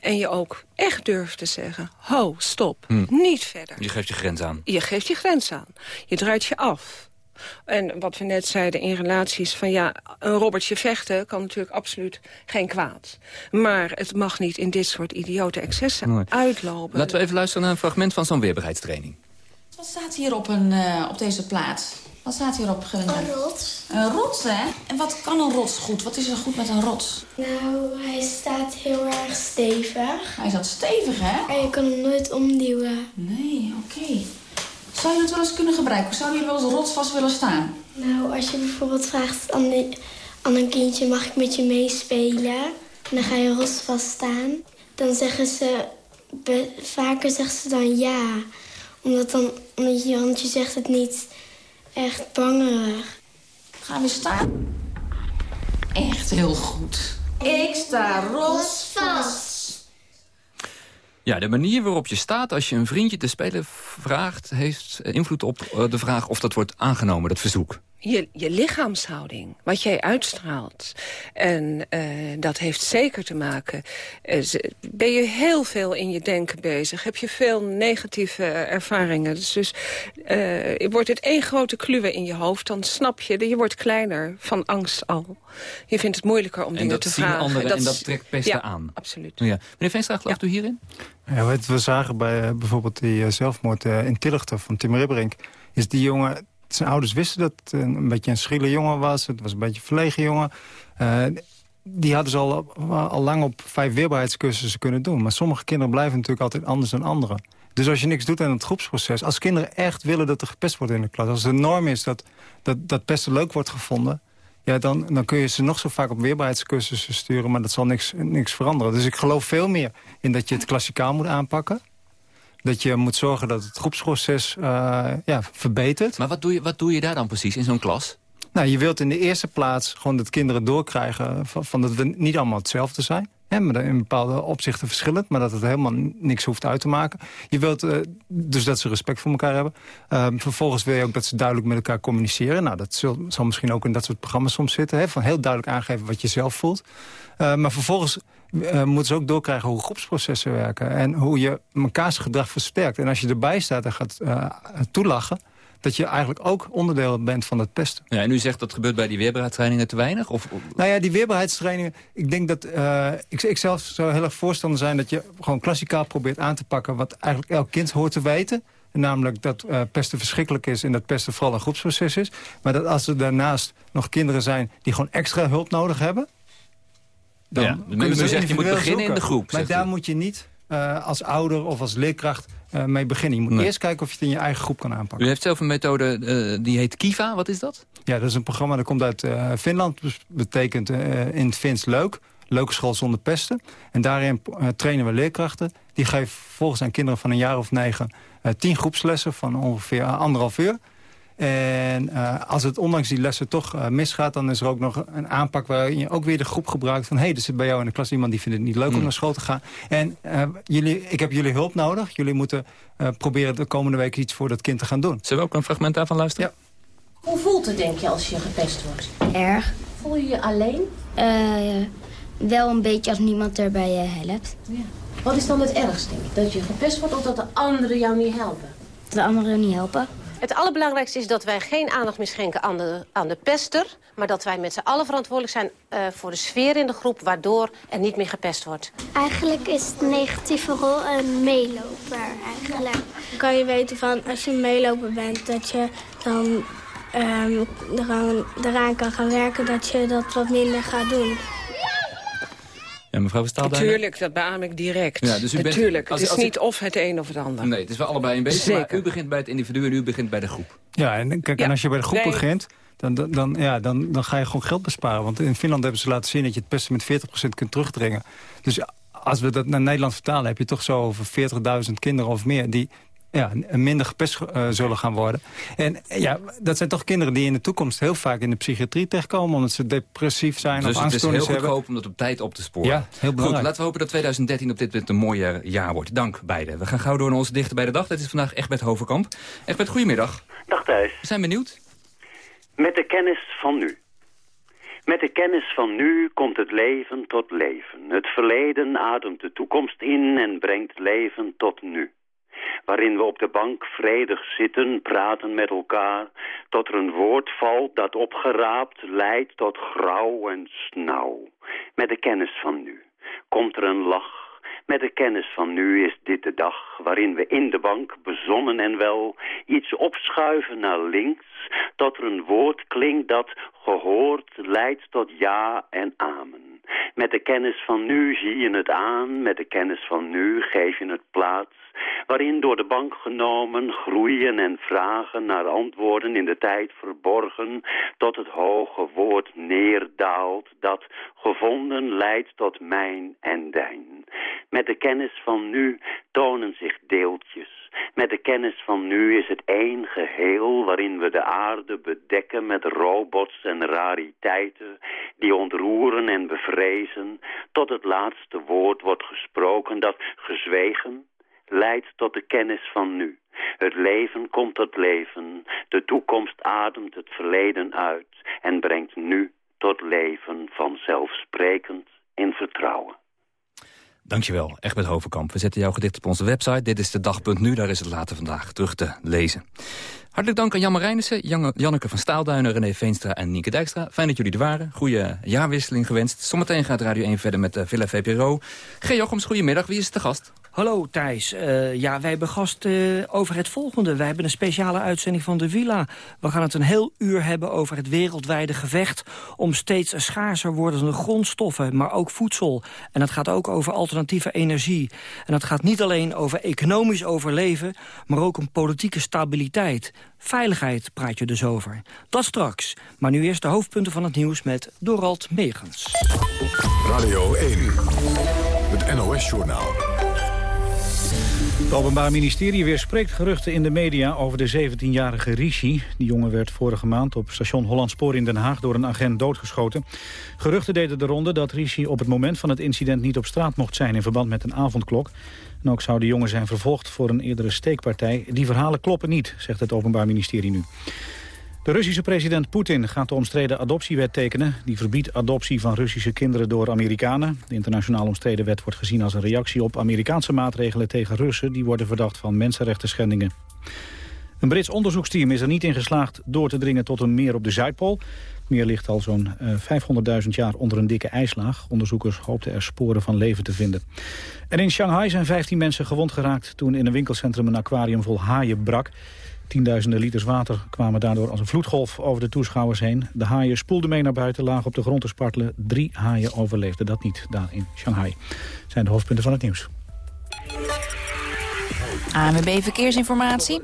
En je ook echt durft te zeggen, ho, stop, hm. niet verder. Je geeft je grens aan. Je geeft je grens aan. Je draait je af. En wat we net zeiden in relaties van ja, een robbertje vechten kan natuurlijk absoluut geen kwaad. Maar het mag niet in dit soort idiote excessen Nee. uitlopen. Laten we even luisteren naar een fragment van zo'n weerbaarheidstraining. Wat staat hier op, een, uh, op deze plaat? Wat staat hier op? Een rots. Een rots, hè? En wat kan een rots goed? Wat is er goed met een rots? Nou, hij staat heel erg stevig. Hij staat stevig, hè? En je kan hem nooit omduwen. Nee, oké. Okay. Zou je het wel eens kunnen gebruiken? Zou je wel eens rotsvast willen staan? Nou, als je bijvoorbeeld vraagt aan, de, aan een kindje... mag ik met je meespelen? En dan ga je rotsvast staan. Dan zeggen ze... Be, vaker zeggen ze dan ja. Omdat, dan, omdat je, want je zegt het niet echt bangerig. Gaan we staan? Echt heel goed. Ik sta rotsvast. Ja, de manier waarop je staat als je een vriendje te spelen vraagt... heeft invloed op eh, de vraag of dat wordt aangenomen, dat verzoek. Je, je lichaamshouding, wat jij uitstraalt. En eh, dat heeft zeker te maken... eh, ben je heel veel in je denken bezig? Heb je veel negatieve ervaringen? Dus, dus eh, wordt het één grote kluwe in je hoofd... dan snap je, je wordt kleiner van angst al. Je vindt het moeilijker om En dingen te vragen. anderen en dat trekt pesten ja, aan. absoluut. Ja. Meneer Veenstra, gelooft u hierin? Ja, wat we zagen bij bijvoorbeeld die zelfmoord eh, in Tillichter van Tim Ribberink... is die jongen, zijn ouders wisten dat het een, beetje een schriele jongen was. Het was een beetje een verlegen jongen. Eh, die hadden ze al, al lang op vijf weerbaarheidscursussen kunnen doen. Maar sommige kinderen blijven natuurlijk altijd anders dan anderen. Dus als je niks doet aan het groepsproces... als kinderen echt willen dat er gepest wordt in de klas... als de norm is dat, dat, dat pesten leuk wordt gevonden... Ja, dan, dan kun je ze nog zo vaak op weerbaarheidscursussen sturen... maar dat zal niks, niks veranderen. Dus ik geloof veel meer in dat je het klassikaal moet aanpakken. Dat je moet zorgen dat het groepsproces eh, ja, verbetert. Maar wat doe, je, wat doe je daar dan precies in zo'n klas? Nou, je wilt in de eerste plaats gewoon dat kinderen doorkrijgen... van, van dat we niet allemaal hetzelfde zijn. Maar in bepaalde opzichten verschillend. Maar dat het helemaal niks hoeft uit te maken. Je wilt eh, dus dat ze respect voor elkaar hebben. Ehm, vervolgens wil je ook dat ze duidelijk met elkaar communiceren. Nou, dat zal, misschien ook in dat soort programma's soms zitten. Hè, van heel duidelijk aangeven wat je zelf voelt. Eh, maar vervolgens eh, moeten ze ook doorkrijgen hoe groepsprocessen werken. En hoe je mekaars gedrag versterkt. En als je erbij staat en gaat eh, toelachen dat je eigenlijk ook onderdeel bent van het pesten. Ja, en u zegt dat gebeurt bij die weerbaarheidstrainingen te weinig? Of, Nou ja, die weerbaarheidstrainingen, ik denk dat... eh, ik, ik zelf zou heel erg voorstander zijn dat je gewoon klassikaal probeert aan te pakken... wat eigenlijk elk kind hoort te weten. Namelijk dat eh, pesten verschrikkelijk is en dat pesten vooral een groepsproces is. Maar dat als er daarnaast nog kinderen zijn die gewoon extra hulp nodig hebben... Dan Ja, kunnen ze zegt je moet beginnen in de groep, Maar daar u. moet je niet eh, als ouder of als leerkracht eh, mee beginnen. Je moet Nee. eerst kijken of je het in je eigen groep kan aanpakken. U heeft zelf een methode, eh, die heet Kiva. Wat is dat? Ja, dat is een programma dat komt uit Finland. Dus betekent in het Fins leuk. Leuke school zonder pesten. En daarin trainen we leerkrachten. Die geven vervolgens aan kinderen van een jaar of negen... tien groepslessen van ongeveer anderhalf uur. En eh, als het ondanks die lessen toch eh, misgaat... dan is er ook nog een aanpak waarin je ook weer de groep gebruikt... van hé, hey, er zit bij jou in de klas iemand die vindt het niet leuk om naar school te gaan. En eh, jullie, ik heb jullie hulp nodig. Jullie moeten eh, proberen de komende week iets voor dat kind te gaan doen. Zullen we ook een fragment daarvan luisteren? Hoe voelt het, denk je, als je gepest wordt? Erg. Voel je je alleen? Eh, wel een beetje als niemand er bij je helpt. Ja. Wat is dan het ergste, denk je? Dat je gepest wordt of dat de anderen jou niet helpen? De anderen niet helpen. Het allerbelangrijkste is dat wij geen aandacht meer schenken aan de, aan de pester... maar dat wij met z'n allen verantwoordelijk zijn eh, voor de sfeer in de groep... waardoor er niet meer gepest wordt. Eigenlijk is de negatieve rol een meeloper eigenlijk. Kan je weten van als je een meeloper bent dat je dan ehm, eraan, eraan kan gaan werken dat je dat wat minder gaat doen. Ja, mevrouw Verstaalduin. Natuurlijk, dat beaam ik direct. Ja, dus u bent- Natuurlijk, als- het is als ik- niet of het een of het ander. Nee, het is wel allebei een beetje. Maar Zeker. u begint bij het individu en u begint bij de groep. Ja, en, kijk, Ja, en als je bij de groep nee. begint, dan, dan, dan, ja, dan, dan ga je gewoon geld besparen. Want in Finland hebben ze laten zien dat je het pesten met 40% kunt terugdringen. Dus als we dat naar Nederland vertalen, heb je toch zo over 40.000 kinderen of meer... die ja, minder gepest eh, zullen gaan worden. En eh, ja, dat zijn toch kinderen die in de toekomst heel vaak in de psychiatrie terechtkomen... omdat ze depressief zijn Dus of het is heel angststoornissen hebben. goedkoop om dat op tijd op te sporen. Ja, heel Goed, belangrijk. laten we hopen dat 2013 op dit moment een mooi jaar wordt. Dank beiden. We gaan gauw door naar onze dichter bij de dag. Dat is vandaag Egbert Hoverkamp. Egbert, goedemiddag. Dag Thijs. We zijn benieuwd. Met de kennis van nu. Met de kennis van nu komt het leven tot leven. Het verleden ademt de toekomst in en brengt leven tot nu. Waarin we op de bank vredig zitten, praten met elkaar... tot er een woord valt dat opgeraapt leidt tot grauw en snauw. Met de kennis van nu komt er een lach... Met de kennis van nu is dit de dag waarin we in de bank, bezonnen en wel, iets opschuiven naar links, tot er een woord klinkt dat gehoord leidt tot ja en amen. Met de kennis van nu zie je het aan, met de kennis van nu geef je het plaats, waarin door de bank genomen groeien en vragen naar antwoorden in de tijd verborgen, tot het hoge woord neerdaalt, dat gevonden leidt tot mijn en dijn. Met de kennis van nu tonen zich deeltjes, Met de kennis van nu is het één geheel waarin we de aarde bedekken met robots en rariteiten die ontroeren en bevrezen tot het laatste woord wordt gesproken dat gezwegen leidt tot de kennis van nu. Het leven komt tot leven, de toekomst ademt het verleden uit en brengt nu tot leven vanzelfsprekend in vertrouwen. Dankjewel, Egbert Hovenkamp. We zetten jouw gedicht op onze website. Dit is de dag.nu, daar is het later vandaag terug te lezen. Hartelijk dank aan Jan Marijnissen, Janneke van Staalduinen, René Veenstra en Nienke Dijkstra. Fijn dat jullie er waren. Goede jaarwisseling gewenst. Zometeen gaat Radio 1 verder met uh, Villa VPRO. G. Jochems, goedemiddag. Wie is de gast? Hallo Thijs. Uh, ja, wij hebben gast uh, over het volgende. Wij hebben een speciale uitzending van de Villa. We gaan het een heel uur hebben over het wereldwijde gevecht... om steeds schaarser wordende grondstoffen, maar ook voedsel. En het gaat ook over alternatieve energie. En het gaat niet alleen over economisch overleven... maar ook om politieke stabiliteit. Veiligheid praat je dus over. Dat straks. Maar nu eerst de hoofdpunten van het nieuws met Dorald Megens. Radio 1, het NOS-journaal. Het Openbaar Ministerie weerspreekt geruchten in de media over de 17-jarige Rishi. Die jongen werd vorige maand op station Hollandspoor in Den Haag door een agent doodgeschoten. Geruchten deden de ronde dat Rishi op het moment van het incident niet op straat mocht zijn in verband met een avondklok. En ook zou de jongen zijn vervolgd voor een eerdere steekpartij. Die verhalen kloppen niet, zegt het Openbaar Ministerie nu. De Russische president Poetin gaat de omstreden adoptiewet tekenen. Die verbiedt adoptie van Russische kinderen door Amerikanen. De internationaal omstreden wet wordt gezien als een reactie op Amerikaanse maatregelen tegen Russen... die worden verdacht van mensenrechten schendingen. Een Brits onderzoeksteam is er niet in geslaagd door te dringen tot een meer op de Zuidpool. Het meer ligt al zo'n 500.000 jaar onder een dikke ijslaag. Onderzoekers hoopten er sporen van leven te vinden. En in Shanghai zijn 15 mensen gewond geraakt toen in een winkelcentrum een aquarium vol haaien brak. Tienduizenden liters water kwamen daardoor als een vloedgolf over de toeschouwers heen. De haaien spoelden mee naar buiten, lagen op de grond te spartelen. Drie haaien overleefden dat niet daar in Shanghai. zijn de hoofdpunten van het nieuws. ANWB Verkeersinformatie.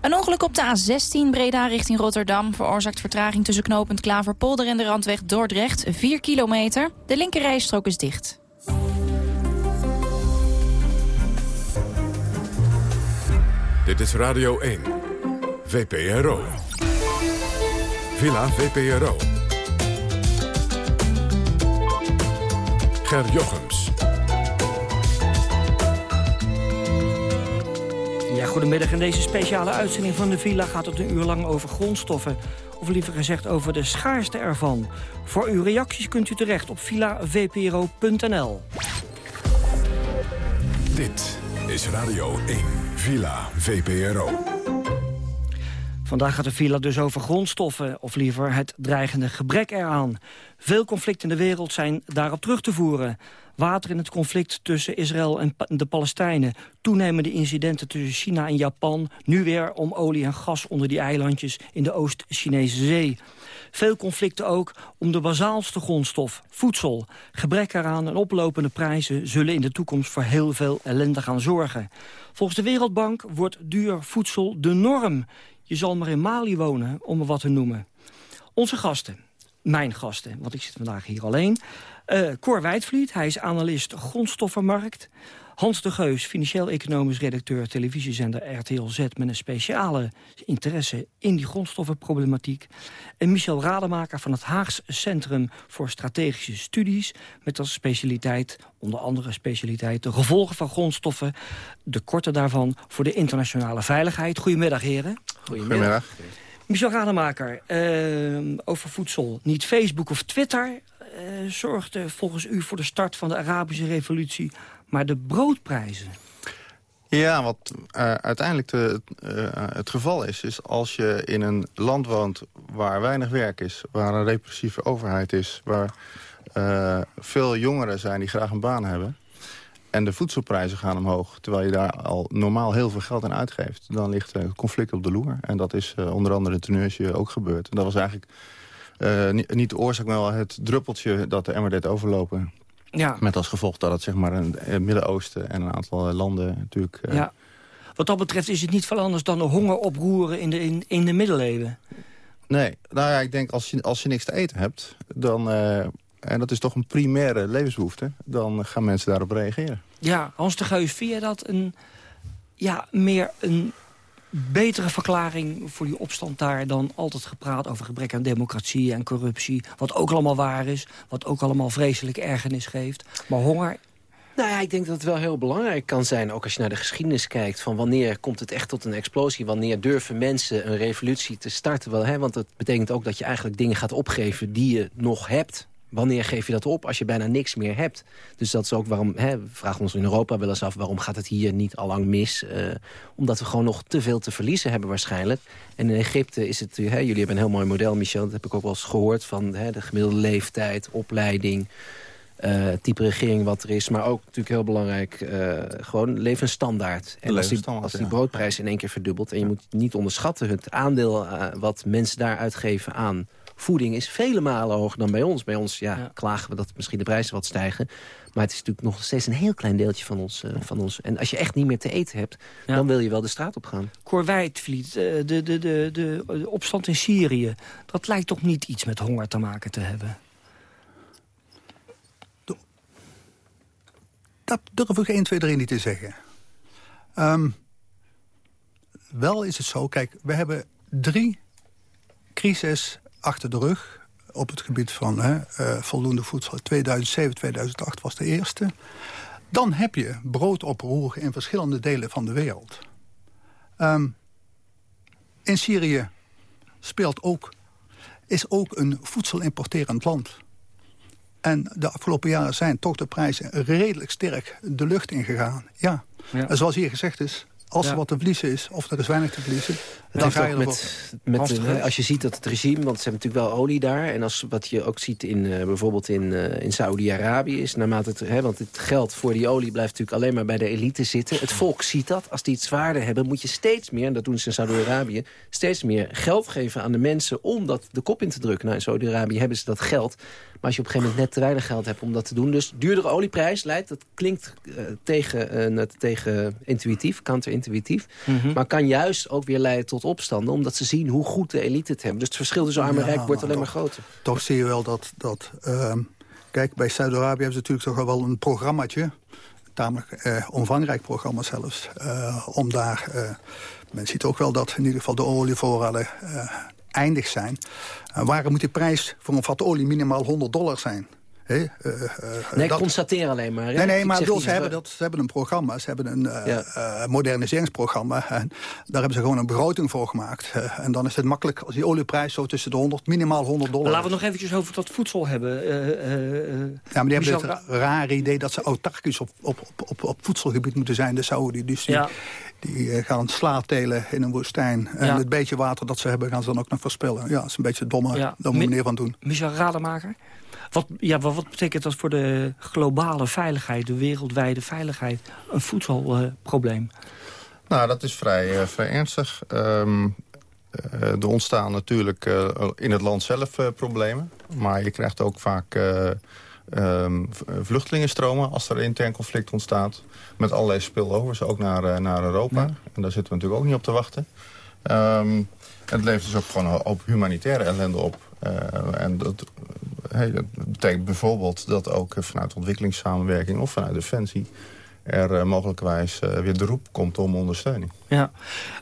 Een ongeluk op de A16 Breda richting Rotterdam... veroorzaakt vertraging tussen knooppunt Klaverpolder en de randweg Dordrecht. 4 kilometer. De linkerrijstrook is dicht. Dit is Radio 1. VPRO. Villa VPRO. Ger Jochems. Ja, goedemiddag. In deze speciale uitzending van de Villa gaat het een uur lang over grondstoffen. Of liever gezegd over de schaarste ervan. Voor uw reacties kunt u terecht op villavpro.nl. Dit is Radio 1. Villa VPRO. Vandaag gaat de villa dus over grondstoffen, of liever het dreigende gebrek eraan. Veel conflicten in de wereld zijn daarop terug te voeren. Water in het conflict tussen Israël en de Palestijnen. Toenemende incidenten tussen China en Japan. Nu weer om olie en gas onder die eilandjes in de Oost-Chinese zee. Veel conflicten ook om de basaalste grondstof, voedsel. Gebrek eraan en oplopende prijzen zullen in de toekomst voor heel veel ellende gaan zorgen. Volgens de Wereldbank wordt duur voedsel de norm. Je zal maar in Mali wonen, om er wat te noemen. Onze gasten, mijn gasten, want ik zit vandaag hier alleen. Uh, Cor Wijdvliet, hij is analist grondstoffenmarkt. Hans de Geus, financieel-economisch redacteur televisiezender RTL Z... met een speciale interesse in die grondstoffenproblematiek. En Michel Rademaker van het Haags Centrum voor Strategische Studies... met als specialiteit, onder andere specialiteit... de gevolgen van grondstoffen, de korte daarvan voor de internationale veiligheid. Goedemiddag, heren. Goedemiddag. Michel Rademaker, uh, over voedsel. Niet Facebook of Twitter uh, zorgde volgens u voor de start van de Arabische revolutie maar de broodprijzen... Ja, wat uh, uiteindelijk de, uh, het geval is, is als je in een land woont waar weinig werk is... waar een repressieve overheid is, waar uh, veel jongeren zijn die graag een baan hebben... en de voedselprijzen gaan omhoog, terwijl je daar al normaal heel veel geld aan uitgeeft... dan ligt er conflict op de loer. En dat is onder andere in Tunesië ook gebeurd. En dat was eigenlijk niet, niet de oorzaak, maar wel het druppeltje dat de emmer overlopen. Ja. Met als gevolg dat het zeg maar een, het Midden-Oosten en een aantal landen natuurlijk... Uh... Ja. Wat dat betreft is het niet veel anders dan de honger oproeren in de, in, in de middeleeuwen. Nee, nou ja, ik denk als je, als je niks te eten hebt, dan, uh, en dat is toch een primaire levensbehoefte, dan gaan mensen daarop reageren. Ja, Hans de Geus, vind je dat een, ja, meer een betere verklaring voor die opstand daar... dan altijd gepraat over gebrek aan democratie en corruptie. Wat ook allemaal waar is. Wat ook allemaal vreselijk ergernis geeft. Maar honger nou ja, ik denk dat het wel heel belangrijk kan zijn... ook als je naar de geschiedenis kijkt... van wanneer komt het echt tot een explosie... wanneer durven mensen een revolutie te starten. Wel, hè? Want dat betekent ook dat je eigenlijk dingen gaat opgeven... die je nog hebt. Wanneer geef je dat op als je bijna niks meer hebt? Dus dat is ook waarom, hè, we vragen ons in Europa wel eens af... waarom gaat het hier niet allang mis? Uh, omdat we gewoon nog te veel te verliezen hebben waarschijnlijk. En in Egypte is het... Hè, jullie hebben een heel mooi model, Michel. Dat heb ik ook wel eens gehoord. Van hè, de gemiddelde leeftijd, opleiding uh, type regering wat er is. Maar ook natuurlijk heel belangrijk, uh, gewoon levensstandaard. En als die, als die broodprijs in één keer verdubbelt... en je moet niet onderschatten, het aandeel wat mensen daar uitgeven aan voeding... is vele malen hoger dan bij ons. Bij ons ja, ja. klagen we dat misschien de prijzen wat stijgen. Maar het is natuurlijk nog steeds een heel klein deeltje van ons. van ons. En als je echt niet meer te eten hebt, ja. dan wil je wel de straat op gaan. Korwijtvliet, de, de, de, de, de opstand in Syrië... dat lijkt toch niet iets met honger te maken te hebben? dat durf ik 1, 2, 3 niet te zeggen. Um, wel is het zo, kijk, we hebben drie crises achter de rug... op het gebied van hè, uh, voldoende voedsel. 2007, 2008 was de eerste. Dan heb je broodoproer in verschillende delen van de wereld. Um, in Syrië speelt ook, is ook een voedselimporterend land... En de afgelopen jaren zijn toch de prijzen redelijk sterk de lucht ingegaan. Ja. ja. En zoals hier gezegd is, als er wat te verliezen is, of er is weinig te verliezen... dan ga je met, met, uh, Als je ziet dat het regime, want ze hebben natuurlijk wel olie daar... en als, wat je ook ziet in, uh, bijvoorbeeld in, uh, in Saudi-Arabië is... naarmate het, hè, want het geld voor die olie blijft natuurlijk alleen maar bij de elite zitten. Het volk ziet dat. Als die het zwaarder hebben, moet je steeds meer... en dat doen ze in Saudi-Arabië... steeds meer geld geven aan de mensen om dat de kop in te drukken. Nou, in Saudi-Arabië hebben ze dat geld... Maar als je op een gegeven moment net te weinig geld hebt om dat te doen... dus duurdere olieprijs leidt, dat klinkt uh, tegen, tegen intuïtief, counterintuïtief... Mm -hmm. maar kan juist ook weer leiden tot opstanden... omdat ze zien hoe goed de elite het hebben. Dus het verschil tussen arm en rijk wordt alleen maar groter. Toch zie je wel dat... dat uh, kijk, bij Saudi-Arabië hebben ze natuurlijk toch wel een programmaatje... tamelijk uh, omvangrijk programma zelfs, uh, om daar... men ziet ook wel dat in ieder geval de olievoorraden eindig zijn. Waarom moet de prijs voor een vat olie minimaal 100 dollar zijn? Hey, uh, uh, nee, ik dat... constateer alleen maar. Hè? Nee, nee, maar bedoel, ze, hebben dat, ze hebben een programma. Ze hebben een uh, ja. moderniseringsprogramma. En daar hebben ze gewoon een begroting voor gemaakt. en dan is het makkelijk als die olieprijs zo tussen de 100, minimaal 100 dollar. Maar laten we nog eventjes over dat voedsel hebben. ja, maar die hebben het rare idee dat ze autarkisch op, op, op, op, op voedselgebied moeten zijn. De Saudi. Dus die, ja. Die gaan sla telen in een woestijn. En ja. het beetje water dat ze hebben gaan ze dan ook nog verspillen. Ja, dat is een beetje domme, ja. domme manier van doen. Michel Rademaker? Wat, ja, wat betekent dat voor de globale veiligheid, de wereldwijde veiligheid? Een voedselprobleem? Nou, dat is vrij, vrij ernstig. Um, uh, er ontstaan natuurlijk in het land zelf problemen. Maar je krijgt ook vaak um, vluchtelingenstromen als er intern conflict ontstaat. Met allerlei spillovers, ook naar, naar Europa. Ja. En daar zitten we natuurlijk ook niet op te wachten. Um, het levert dus ook gewoon op humanitaire ellende op. Uh, en dat, dat, betekent bijvoorbeeld dat ook vanuit ontwikkelingssamenwerking... of vanuit Defensie er uh, mogelijkwijs uh, weer de roep komt om ondersteuning. Ja.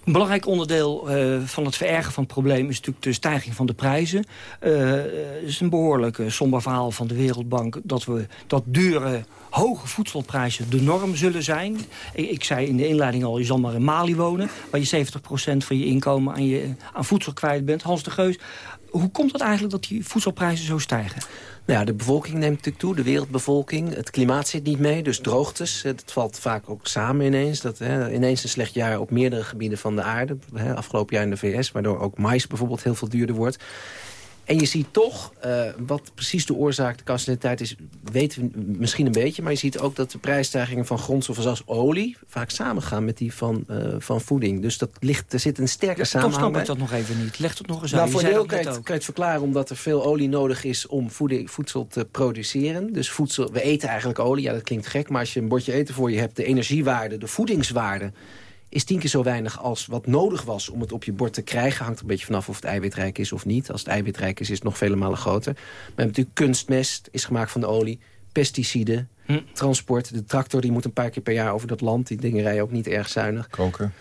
Een belangrijk onderdeel van het verergen van het probleem... is natuurlijk de stijging van de prijzen. Het is een behoorlijk somber verhaal van de Wereldbank... dat, we, dat dure, hoge voedselprijzen de norm zullen zijn. Ik, ik, zei in de inleiding al, je zal maar in Mali wonen... waar je 70% van je inkomen aan, je, aan voedsel kwijt bent. Hans de Geus, hoe komt het eigenlijk dat die voedselprijzen zo stijgen? Nou ja, de bevolking neemt natuurlijk toe, de wereldbevolking. Het klimaat zit niet mee, dus droogtes. Het valt vaak ook samen ineens. Dat, hè, ineens een slecht jaar op meerdere gebieden van de aarde. Hè, afgelopen jaar in de VS, waardoor ook mais bijvoorbeeld heel veel duurder wordt. En je ziet toch, uh, wat precies de oorzaak, de causaliteit is, weten we misschien een beetje. Maar je ziet ook dat de prijsstijgingen van grondstoffen zoals olie vaak samengaan met die van, uh, van voeding. Dus dat ligt, er zit een sterke ja, samenhang Toch snap ik dat nog even niet. Leg het nog eens uit. Nou, voor deel kan je, het, kan je het verklaren omdat er veel olie nodig is om voeding, voedsel te produceren. Dus voedsel, we eten eigenlijk olie, ja dat klinkt gek. Maar als je een bordje eten voor je hebt, de energiewaarde, de voedingswaarde is tien keer zo weinig als wat nodig was om het op je bord te krijgen. Hangt er een beetje vanaf of het eiwitrijk is of niet. Als het eiwitrijk is, is het nog vele malen groter. Maar natuurlijk kunstmest is gemaakt van de olie, pesticiden. Transport, de tractor die moet een paar keer per jaar over dat land. Die dingen rijden ook niet erg zuinig. Koken.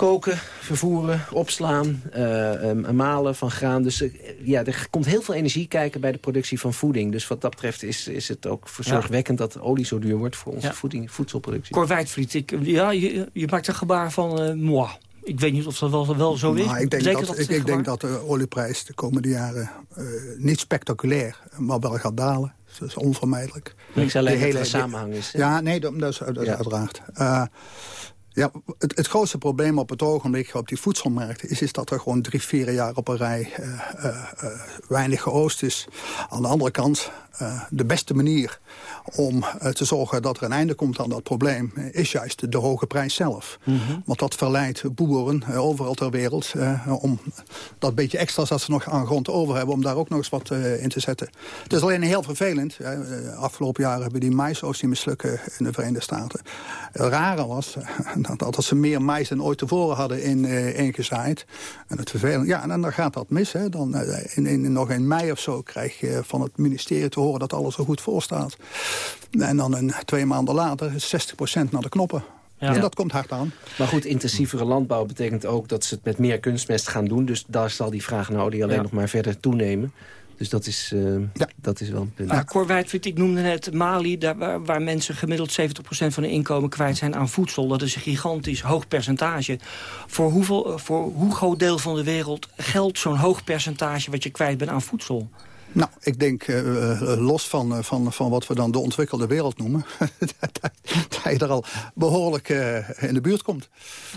Koken, vervoeren, opslaan, eh, eh, malen van graan. Dus eh, ja, er komt heel veel energie kijken bij de productie van voeding. Dus wat dat betreft is, is het ook zorgwekkend dat olie zo duur wordt voor onze Ja. voeding, voedselproductie. Cor Wijtvliet, ik, ja, je, je maakt een gebaar van eh moi. Ik weet niet of dat wel, wel zo is. Nou, ik denk, dat, dat ik, ik denk dat de olieprijs de komende jaren eh, niet spectaculair, maar wel gaat dalen. Dus dat is onvermijdelijk. Ik zei alleen De dat er een samenhang is, hè? Ja, nee, dat, dat is, dat is Ja. uiteraard. Ja, het, het grootste probleem op het ogenblik op die voedselmarkt... is, is dat er gewoon drie, vier jaar op een rij eh, eh, weinig geoost is. Aan de andere kant, de beste manier om te zorgen dat er een einde komt aan dat probleem... is juist de hoge prijs zelf. Want dat verleidt boeren overal ter wereld... om dat beetje extra's dat ze nog aan grond over hebben... om daar ook nog eens wat in te zetten. Het is alleen heel vervelend. afgelopen jaren hebben we die maisoogst die mislukken in de Verenigde Staten. Het rare was dat, dat ze meer mais dan ooit tevoren hadden in, eh, ingezaaid. En het vervelend, ja, en dan gaat dat mis. Hè. Dan, eh, in, in, nog in mei of zo krijg je van het ministerie te horen dat alles er goed voor staat. En dan een, twee maanden later is 60% naar de knoppen. Ja. En dat komt hard aan. Maar goed, intensievere landbouw betekent ook dat ze het met meer kunstmest gaan doen. Dus daar zal die vraag naar olie alleen Ja. nog maar verder toenemen. Dus dat is, eh, dat is wel een punt. Nou, Cor ik noemde net Mali, daar waar, waar mensen gemiddeld 70% van hun inkomen kwijt zijn aan voedsel. Dat is een gigantisch hoog percentage. Voor, hoeveel, voor hoe groot deel van de wereld geldt zo'n hoog percentage wat je kwijt bent aan voedsel? Nou, ik denk, eh, eh, los van, eh, van, van wat we dan de ontwikkelde wereld noemen... dat je er al behoorlijk eh, in de buurt komt.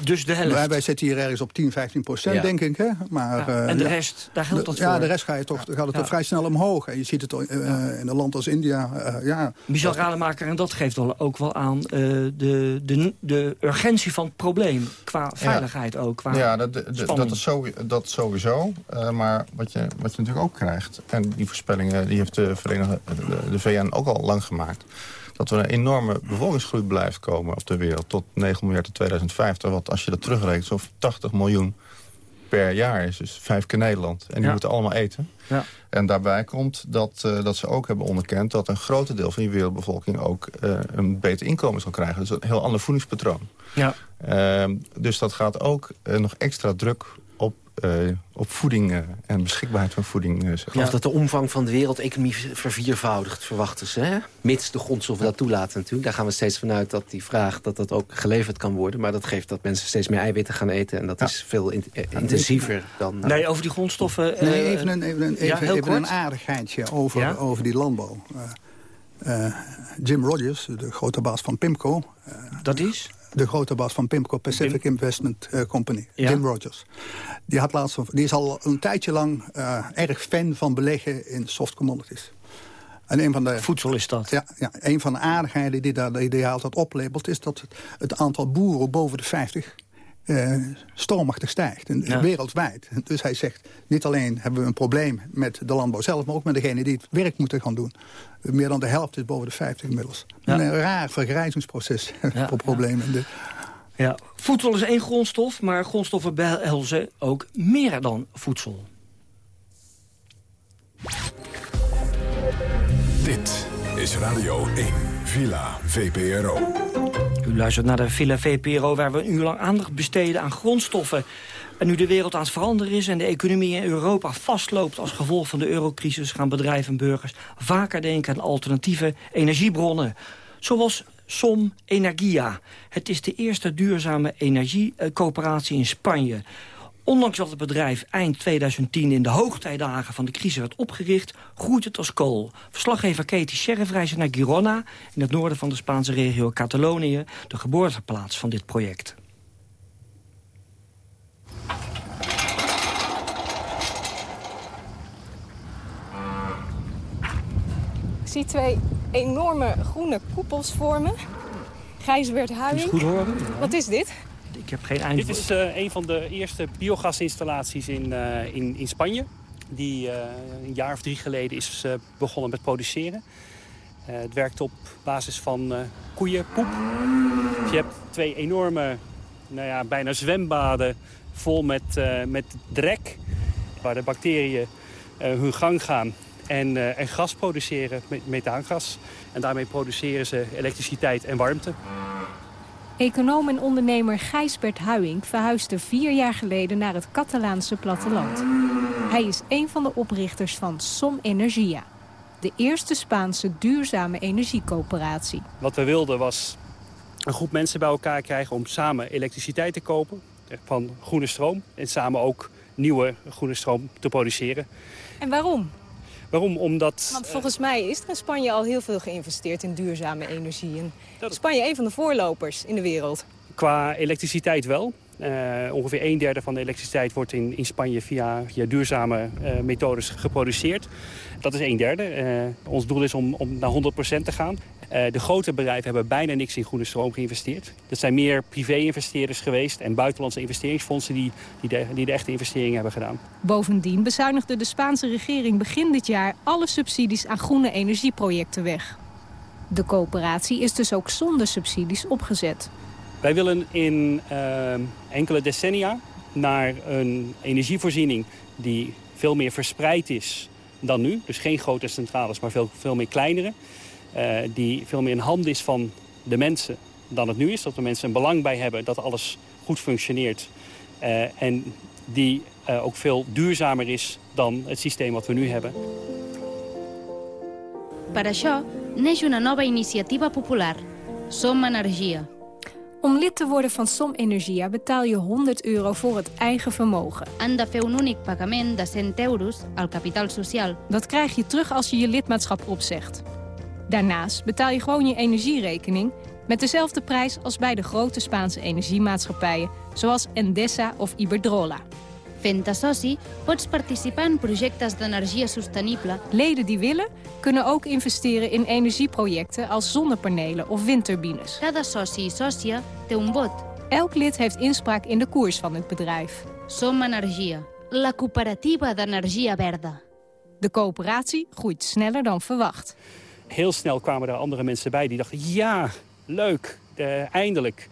Dus de helft? Wij, wij zitten hier ergens op 10, 15 procent, Ja. denk ik. Hè? Maar, Ja, eh, en de ja. rest, daar geldt dat ja, de rest ga je toch, gaat het Ja. toch vrij snel omhoog. En je ziet het eh, in een land als India. eh, ja, Michel Rademaker, en dat geeft wel ook wel aan eh, de, de, de urgentie van het probleem. Qua veiligheid ook, qua ja, dat, dat, dat, is sowieso, dat sowieso. Eh, maar wat je, wat je natuurlijk ook krijgt... en die voorspellingen die heeft de, Verenigde, de, de VN ook al lang gemaakt... dat er een enorme bevolkingsgroei blijft komen op de wereld... tot 9 miljard in 2050. Wat als je dat terugrekent, zo'n 80 miljoen per jaar is. Dus vijf keer Nederland. En die Ja. moeten allemaal eten. Ja. En daarbij komt dat, eh, dat ze ook hebben onderkend... dat een groot deel van die wereldbevolking ook eh, een beter inkomen zal krijgen. Dus een heel ander voedingspatroon. Ja. Ehm, dus dat gaat ook eh, nog extra druk op, eh, op voeding eh, en beschikbaarheid van voeding eh, Ik geloof dat de omvang van de wereldeconomie verviervoudigt, verwachten ze. Hè? Mits de grondstoffen dat toelaten natuurlijk. Daar gaan we steeds vanuit dat die vraag dat dat ook geleverd kan worden. Maar dat geeft dat mensen steeds meer eiwitten gaan eten. En dat is veel in- intensiever dan... Nee, over die grondstoffen... Nee, even, een, even, een, ja, even, heel even een aardigheidje over, Ja? over die landbouw. Jim Rogers, de grote baas van Pimco... dat is? De grote baas van Pimco, Pacific Investment eh, Company. Ja. Jim Rogers. Die, had laatst, die is al een tijdje lang eh, erg fan van beleggen in soft commodities. En een van de, Voedsel is dat. Ja, ja, een van de aardigheden die, daar, die hij altijd is dat het, het aantal boeren boven de 50 eh, stormachtig stijgt. En, Ja. Wereldwijd. Dus hij zegt, niet alleen hebben we een probleem met de landbouw zelf... maar ook met degene die het werk moeten gaan doen. Meer dan de helft is boven de 50 inmiddels. Ja. Een raar vergrijzingsproces Ja, voor problemen. De, Ja, voedsel is één grondstof, maar grondstoffen behelzen ook meer dan voedsel. Dit is Radio 1, Villa VPRO. U luistert naar de Villa VPRO, waar we een uur lang aandacht besteden aan grondstoffen. En nu de wereld aan het veranderen is en de economie in Europa vastloopt... als gevolg van de eurocrisis gaan bedrijven en burgers vaker denken aan alternatieve energiebronnen. Zoals Som Energia. Het is de eerste duurzame energiecoöperatie in Spanje. Ondanks dat het bedrijf eind 2010 in de hoogtijdagen van de crisis werd opgericht, groeit het als kool. Verslaggever Katie Sheriff reisde naar Girona, in het noorden van de Spaanse regio Catalonië, de geboorteplaats van dit project. Ik zie twee enorme groene koepels vormen. Gijsbert Huijing. goed horen? Wat is dit? Ik heb geen eind. Dit is eh, een van de eerste biogasinstallaties in, eh, in, in Spanje. Die eh, een jaar of drie geleden is begonnen met produceren. Het werkt op basis van koeienpoep. Dus je hebt twee enorme, nou ja, bijna zwembaden vol met, met drek. Waar de bacteriën hun gang gaan. en, uh, en gas produceren, methaangas. En daarmee produceren ze elektriciteit en warmte. Econoom en ondernemer Gijsbert Huing verhuisde vier jaar geleden naar het Catalaanse platteland. Hij is een van de oprichters van Som Energia. De eerste Spaanse duurzame energiecoöperatie. Wat we wilden was een groep mensen bij elkaar krijgen om samen elektriciteit te kopen van groene stroom. En samen ook nieuwe groene stroom te produceren. En waarom? Waarom? Omdat... Want volgens mij is er in Spanje al heel veel geïnvesteerd in duurzame energie. En Spanje is een van de voorlopers in de wereld. Qua elektriciteit wel. Uh, ongeveer een derde van de elektriciteit wordt in, in Spanje via, via duurzame uh, methodes geproduceerd. Dat is een derde. Uh, ons doel is om, om naar 100% te gaan. De grote bedrijven hebben bijna niks in groene stroom geïnvesteerd. Dat zijn meer privé-investeerders geweest en buitenlandse investeringsfondsen die, die, de, die de echte investeringen hebben gedaan. Bovendien bezuinigde de Spaanse regering begin dit jaar alle subsidies aan groene energieprojecten weg. De coöperatie is dus ook zonder subsidies opgezet. Wij willen in uh, enkele decennia naar een energievoorziening die veel meer verspreid is dan nu. Dus geen grote centrales, maar veel, veel meer kleinere. Uh, die veel meer in handen is van de mensen dan het nu is. Dat de mensen een belang bij hebben dat alles goed functioneert. Uh, en die uh, ook veel duurzamer is dan het systeem wat we nu hebben. Per això neix una nova iniciativa popular, Som Energia. Om lid te worden van Som Energia betaal je 100 euro voor het eigen vermogen. Han de fer un únic pagament de 100 euros al kapitaal social. Dat krijg je terug als je je lidmaatschap opzegt. Daarnaast betaal je gewoon je energierekening met dezelfde prijs als bij de grote Spaanse energiemaatschappijen, zoals Endesa of Iberdrola. Fent soci, pots participar in projectes d'energia sostenible. Leden die willen, kunnen ook investeren in energieprojecten als zonnepanelen of windturbines. Cada soci i sòcia té un vot. Elk lid heeft inspraak in de koers van het bedrijf. Som Energia, la cooperativa d'energia verda. De coöperatie groeit sneller dan verwacht. Heel snel kwamen er andere mensen bij die dachten, ja, leuk, uh, eindelijk.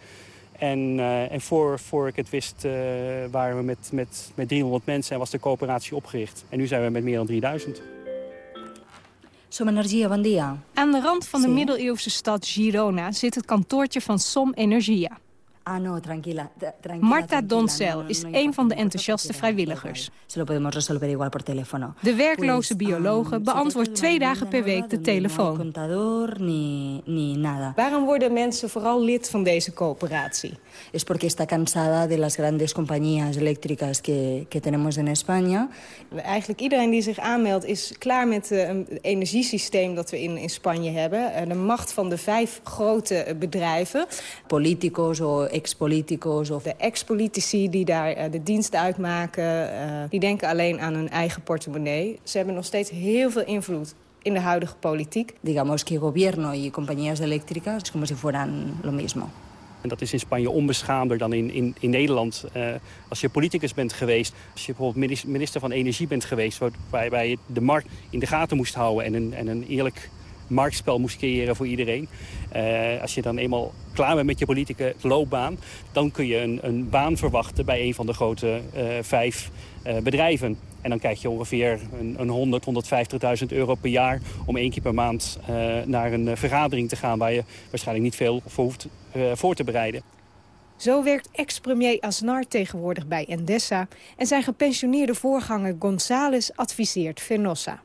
En, uh, en voor, voor ik het wist uh, waren we met, met, met 300 mensen en was de coöperatie opgericht. En nu zijn we met meer dan 3000. Som Energia, dia. Aan de rand van de middeleeuwse stad Girona zit het kantoortje van Som Energia. Ah, no, tranquila. tranquila Marta Doncel no, no, is een van de enthousiaste vrijwilligers. De werkloze biologe beantwoordt twee dagen per week de telefoon. Waarom worden mensen vooral lid van deze coöperatie? Es porque está cansada de las grandes compañías eléctricas que, que tenemos en España. Eigenlijk iedereen die zich aanmeldt is klaar met het uh, energiesysteem dat we in, in Spanje hebben. Uh, de macht van de vijf grote uh, bedrijven. Politicos o ex-politicos. Of de ex-politici die daar uh, de dienst uitmaken. Uh, die denken alleen aan hun eigen portemonnee. Ze hebben nog steeds heel veel invloed in de huidige politiek. Digamos que gobierno y compañías eléctricas es como si fueran lo mismo. En dat is in Spanje onbeschaamder dan in, in, in Nederland. Uh, als je politicus bent geweest, als je bijvoorbeeld minister van Energie bent geweest... waarbij je de markt in de gaten moest houden en een, en een eerlijk marktspel moest creëren voor iedereen. Uh, als je dan eenmaal klaar bent met je politieke loopbaan... dan kun je een, een baan verwachten bij een van de grote uh, vijf uh, bedrijven. En dan krijg je ongeveer een, een 100, 150.000 euro per jaar... om één keer per maand naar een vergadering te gaan... waar je waarschijnlijk niet veel voor hoeft voor te bereiden. Zo werkt ex-premier Aznar tegenwoordig bij Endesa... en zijn gepensioneerde voorganger González adviseert Fenosa.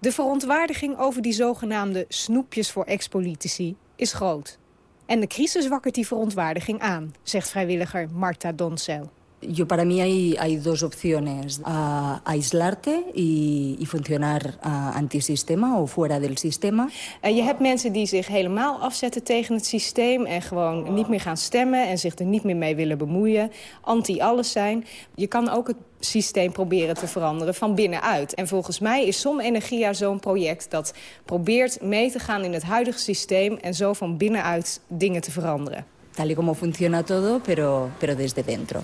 De verontwaardiging over die zogenaamde snoepjes voor ex-politici is groot. En de crisis wakkert die verontwaardiging aan, zegt vrijwilliger Marta Doncel. Yo para mí hay, hay dos opciones, aislarte y, y funcionar antisistema o fuera del sistema. Uh, je hebt mensen die zich helemaal afzetten tegen het systeem en gewoon niet meer gaan stemmen en zich er niet meer mee willen bemoeien, anti-alles zijn. Je kan ook het systeem proberen te veranderen van binnenuit. En volgens mij is Som Energia zo'n project dat probeert mee te gaan in het huidige systeem en zo van binnenuit dingen te veranderen. Tal y como funciona todo, pero, pero desde dentro.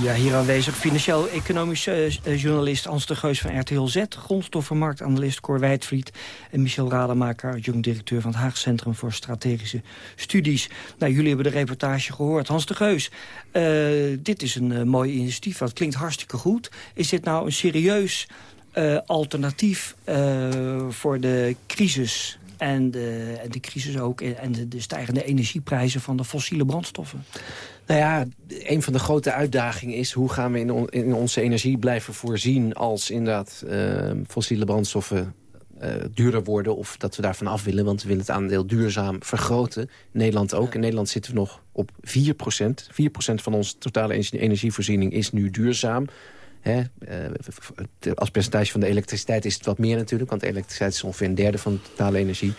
Ja, hier aanwezig financieel-economisch uh, journalist Ans de Geus van RTL Z... grondstoffenmarktanalist Cor Wijdvliet... en Michel Rademaker, jong directeur van het Haag Centrum voor Strategische Studies. Nou, jullie hebben de reportage gehoord. Hans de Geus, uh, dit is een uh, mooi initiatief, dat klinkt hartstikke goed. Is dit nou een serieus alternatief voor de crisis en de, en de crisis ook en de, stijgende energieprijzen van de fossiele brandstoffen? Nou ja, een van de grote uitdagingen is... hoe gaan we in, in onze energie blijven voorzien... als inderdaad uh, fossiele brandstoffen uh, duurder worden... of dat we daarvan af willen, want we willen het aandeel duurzaam vergroten. Nederland ook. In Nederland zitten we nog op 4% 4% van onze totale energievoorziening is nu duurzaam. Hè, uh, als percentage van de elektriciteit is het wat meer natuurlijk... want elektriciteit is ongeveer een derde van de totale energie.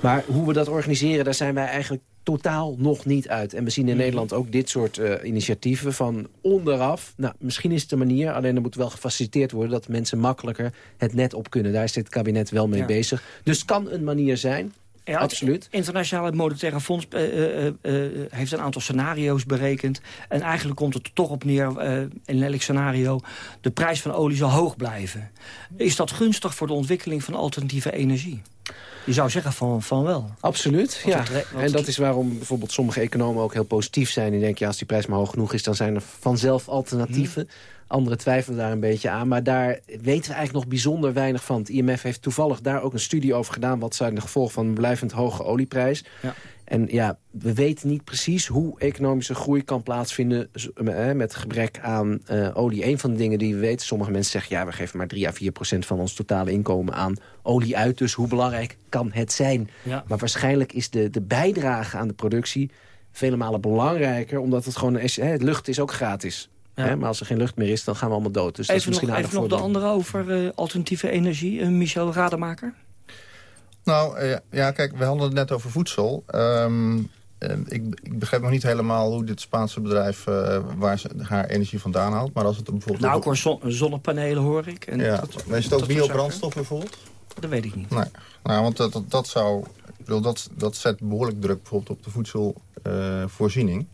Maar hoe we dat organiseren, daar zijn wij eigenlijk totaal nog niet uit. En we zien in Mhm. Nederland ook dit soort uh, initiatieven van onderaf. Nou, misschien is het een manier, alleen er moet wel gefaciliteerd worden... dat mensen makkelijker het net op kunnen. Daar is dit kabinet wel mee Ja. bezig. Dus kan een manier zijn, Ja, absoluut. Het Internationale Monetaire Fonds eh, eh, eh, heeft een aantal scenario's berekend. En eigenlijk komt het er toch op neer, eh, in elk scenario... de prijs van olie zal hoog blijven. Is dat gunstig voor de ontwikkeling van alternatieve energie? Je zou zeggen van, van wel. Absoluut, ja. En dat is waarom bijvoorbeeld sommige economen ook heel positief zijn. Die denken, ja, als die prijs maar hoog genoeg is... dan zijn er vanzelf alternatieven. Mhm. Anderen twijfelen daar een beetje aan. Maar daar weten we eigenlijk nog bijzonder weinig van. Het IMF heeft toevallig daar ook een studie over gedaan. Wat zijn de gevolgen van een blijvend hoge olieprijs? Ja. En ja, we weten niet precies hoe economische groei kan plaatsvinden... met gebrek aan eh, olie. Een van de dingen die we weten, sommige mensen zeggen... ja, we geven maar 3 à 4 procent van ons totale inkomen aan olie uit. Dus hoe belangrijk kan het zijn? Ja. Maar waarschijnlijk is de, de bijdrage aan de productie vele malen belangrijker... omdat het gewoon... Hè, lucht is ook gratis. Ja. Hè, maar als er geen lucht meer is, dan gaan we allemaal dood. Dus dat is even nog, misschien even nog de voordeel. andere over eh, alternatieve energie. Eh, Michel Rademaker? Nou, eh, ja, kijk, we hadden het net over voedsel. Ehm, eh, ik, ik begrijp nog niet helemaal hoe dit Spaanse bedrijf... eh, waar ze haar energie vandaan haalt. Maar als het bijvoorbeeld... Nou, ik hoor zon- zonnepanelen hoor ik. En ja, dat, maar is het ook biobrandstof bijvoorbeeld? Dat weet ik niet. Nee. Nou, want dat, dat, dat zou... Ik bedoel, dat, dat zet behoorlijk druk bijvoorbeeld op de voedselvoorziening.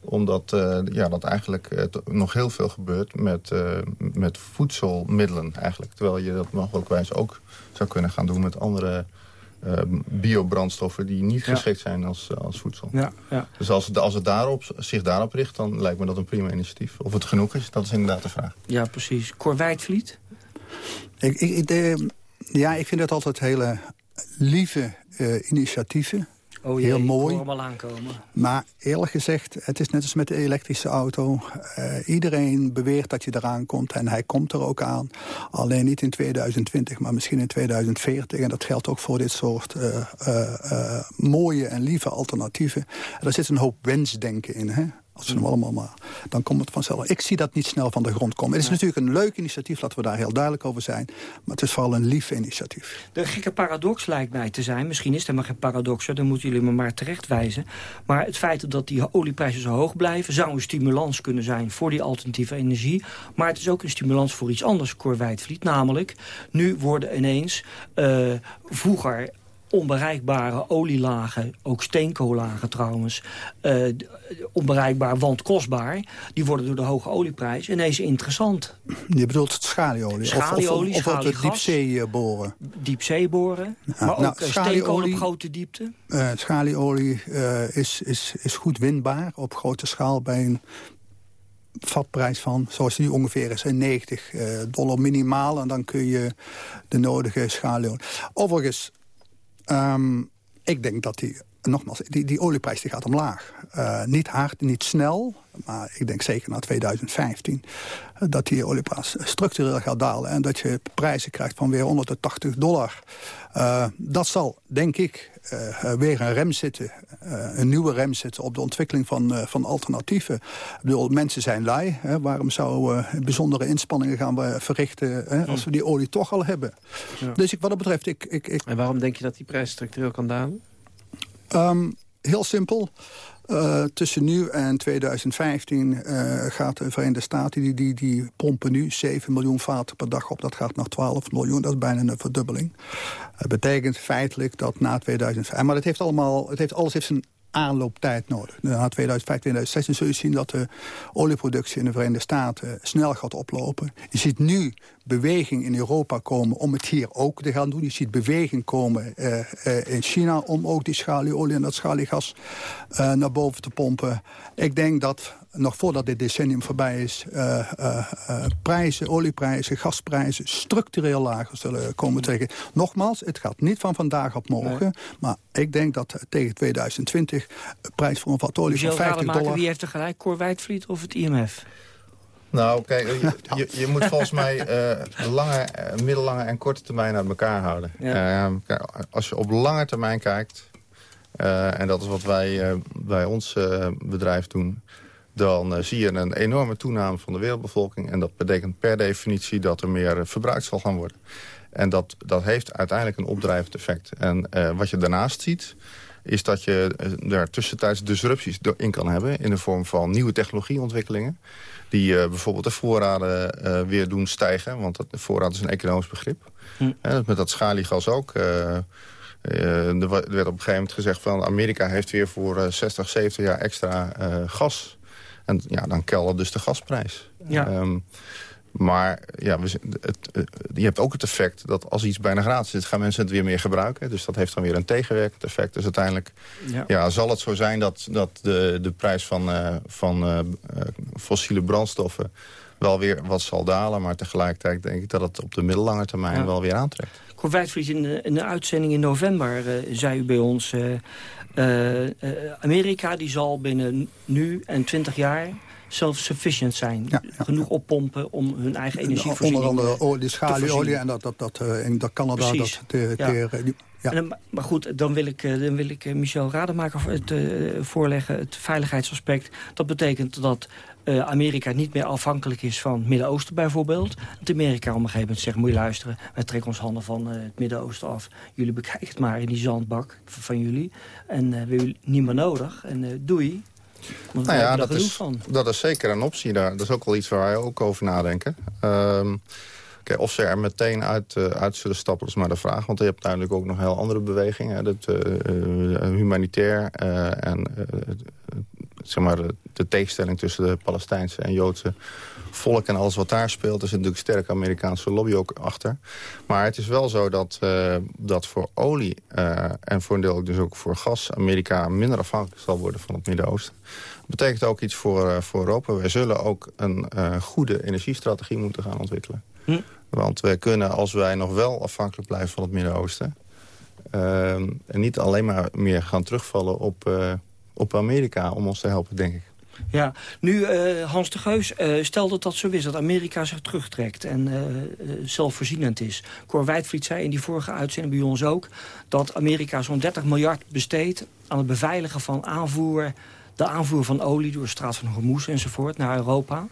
Omdat eh, ja, dat eigenlijk eh, nog heel veel gebeurt met, eh, met voedselmiddelen eigenlijk. Terwijl je dat mogelijkwijs ook zou kunnen gaan doen met andere eh, biobrandstoffen... die niet Ja. geschikt zijn als, als voedsel. Ja, ja. Dus als het, als het daarop, zich daarop richt, dan lijkt me dat een prima initiatief. Of het genoeg is, dat is inderdaad de vraag. Ja, precies. Cor Wijtvliet? Ik, ik, eh, ja, ik vind het altijd hele lieve eh, initiatieven. Oh jee, Heel ik mooi. al aankomen. Maar eerlijk gezegd, het is net als met de elektrische auto. Eh, iedereen beweert dat je eraan komt en hij komt er ook aan. Alleen niet in 2020, maar misschien in 2040. En dat geldt ook voor dit soort eh, eh, mooie en lieve alternatieven. En daar zit een hoop wensdenken in, hè? Als we hem allemaal maar, dan komt het vanzelf. Ik zie dat niet snel van de grond komen. Het is natuurlijk een leuk initiatief, laten we daar heel duidelijk over zijn. Maar het is vooral een lief initiatief. De gekke paradox lijkt mij te zijn. Misschien is het helemaal geen paradox, dan moeten jullie me maar terecht wijzen. Maar het feit dat die olieprijzen zo hoog blijven... zou een stimulans kunnen zijn voor die alternatieve energie. Maar het is ook een stimulans voor iets anders, Cor Wijtvliet. Namelijk, nu worden ineens eh, vroeger onbereikbare olielagen, ook steenkoollagen trouwens, eh, onbereikbaar, want kostbaar, die worden door de hoge olieprijs ineens interessant. Je bedoelt het schalieolie. Schalieolie, of, of, of, het diepzee boren. Diepzee boren, maar nou, ook eh, steenkool op grote diepte. Eh schalieolie is, is, is goed winbaar op grote schaal bij een vatprijs van, zoals die ongeveer is, een 90 eh, dollar minimaal. En dan kun je de nodige schalieolie. Overigens, ehm, ik denk dat die, nogmaals, die, die olieprijs die gaat omlaag. Eh, niet hard, niet snel, maar ik denk zeker na 2015... eh, dat die olieprijs structureel gaat dalen... en dat je prijzen krijgt van weer onder de 80 dollar. Eh, dat zal, denk ik, eh, weer een rem zitten. eh, een nieuwe rem zitten op de ontwikkeling van, eh, van alternatieven. Ik bedoel, mensen zijn lui. Hè, waarom zouden we bijzondere inspanningen gaan we verrichten... Hè, als we die olie toch al hebben? Ja. Dus ik, wat dat betreft... Ik, ik, ik, En waarom denk je dat die prijs structureel kan dalen? Ehm, heel simpel. Eh, tussen nu en 2015 eh, gaat de Verenigde Staten... Die, die, die pompen nu 7 miljoen vaten per dag op. Dat gaat naar 12 miljoen. Dat is bijna een verdubbeling. Dat betekent feitelijk dat na 2005... Maar het heeft allemaal, het heeft, alles heeft zijn aanlooptijd nodig. Na 2005, 2016 zul je zien dat de olieproductie in de Verenigde Staten snel gaat oplopen. Je ziet nu beweging in Europa komen om het hier ook te gaan doen. Je ziet beweging komen uh, uh, in China om ook die schalieolie en dat schaliegas naar boven te pompen. Ik denk dat nog voordat dit decennium voorbij is... prijzen, olieprijzen, gasprijzen structureel lager zullen komen tegen. Nogmaals, het gaat niet van vandaag op morgen. Nee. Maar ik denk dat tegen 2020 de prijs voor een vat olie van 50 dollar... Wie heeft er gelijk, Cor Wijtvliet of het IMF? Nou, kijk, je, je, je, moet volgens mij uh, de lange, uh, middellange en korte termijn uit elkaar houden. Ja. Uh, kijk, als je op lange termijn kijkt, en dat is wat wij bij ons bedrijf doen... dan zie je een enorme toename van de wereldbevolking. En dat betekent per definitie dat er meer verbruikt zal gaan worden. En dat, dat heeft uiteindelijk een opdrijvend effect. En wat je daarnaast ziet is dat je daar tussentijds disrupties in kan hebben... in de vorm van nieuwe technologieontwikkelingen die uh, bijvoorbeeld de voorraden uh, weer doen stijgen. Want dat, de voorraad is een economisch begrip. Hm. met dat schaliegas ook. Uh, er werd op een gegeven moment gezegd van Amerika heeft weer voor 60, 70 jaar extra gas. En ja, dan keldert dus de gasprijs. Ja. Um, maar ja, we, het, je hebt ook het effect dat als iets bijna gratis is... gaan mensen het weer meer gebruiken. Dus dat heeft dan weer een tegenwerkend effect. Dus uiteindelijk ja. ja zal het zo zijn dat, dat de, de prijs van, uh, van uh, fossiele brandstoffen... wel weer wat zal dalen. Maar tegelijkertijd denk ik dat het op de middellange termijn ja. wel weer aantrekt. Cor Wijtvries, in de, in de uitzending in november uh, zei u bij ons... Amerika die zal binnen nu en 20 jaar self-sufficient zijn. Ja, ja, Genoeg oppompen om hun eigen energievoorziening... Onder andere de schalieolie en dat, dat, dat, uh, in dat Canada... Precies. Dat, te, te, maar goed, dan wil ik, dan wil ik Michel Rademaker het, uh, voorleggen, het veiligheidsaspect. Dat betekent dat uh, Amerika niet meer afhankelijk is van het Midden-Oosten bijvoorbeeld. Dat Amerika op een gegeven moment zegt, moet je luisteren... wij trekken ons handen van uh, het Midden-Oosten af. Jullie bekijken het maar in die zandbak van jullie. En we hebben niet meer nodig. En doei. Want nou ja, dat is, van. dat is zeker een optie daar. Dat is ook wel iets waar wij ook over nadenken. Um, okay, of ze er meteen uit, uh, uit zullen stappen, dat is maar de vraag. Want je hebt natuurlijk ook nog heel andere bewegingen. Dat, uh, humanitair en zeg maar, de tegenstelling tussen de Palestijnse en Joodse volk en alles wat daar speelt... er zit natuurlijk sterke Amerikaanse lobby ook achter. Maar het is wel zo dat, uh, dat voor olie uh, en voor een deel dus ook voor gas... Amerika minder afhankelijk zal worden van het Midden-Oosten. Dat betekent ook iets voor, uh, voor Europa. Wij zullen ook een goede energiestrategie moeten gaan ontwikkelen. Hm. Want wij kunnen, als wij nog wel afhankelijk blijven van het Midden-Oosten... en niet alleen maar meer gaan terugvallen op, op Amerika om ons te helpen, denk ik. Ja, nu uh, Hans de Geus, uh, stel dat dat zo is, dat Amerika zich terugtrekt en uh, zelfvoorzienend is. Cor Wijdvliet zei in die vorige uitzending bij ons ook... dat Amerika zo'n 30 miljard besteedt aan het beveiligen van aanvoer... de aanvoer van olie door de straat van Hormuz enzovoort naar Europa.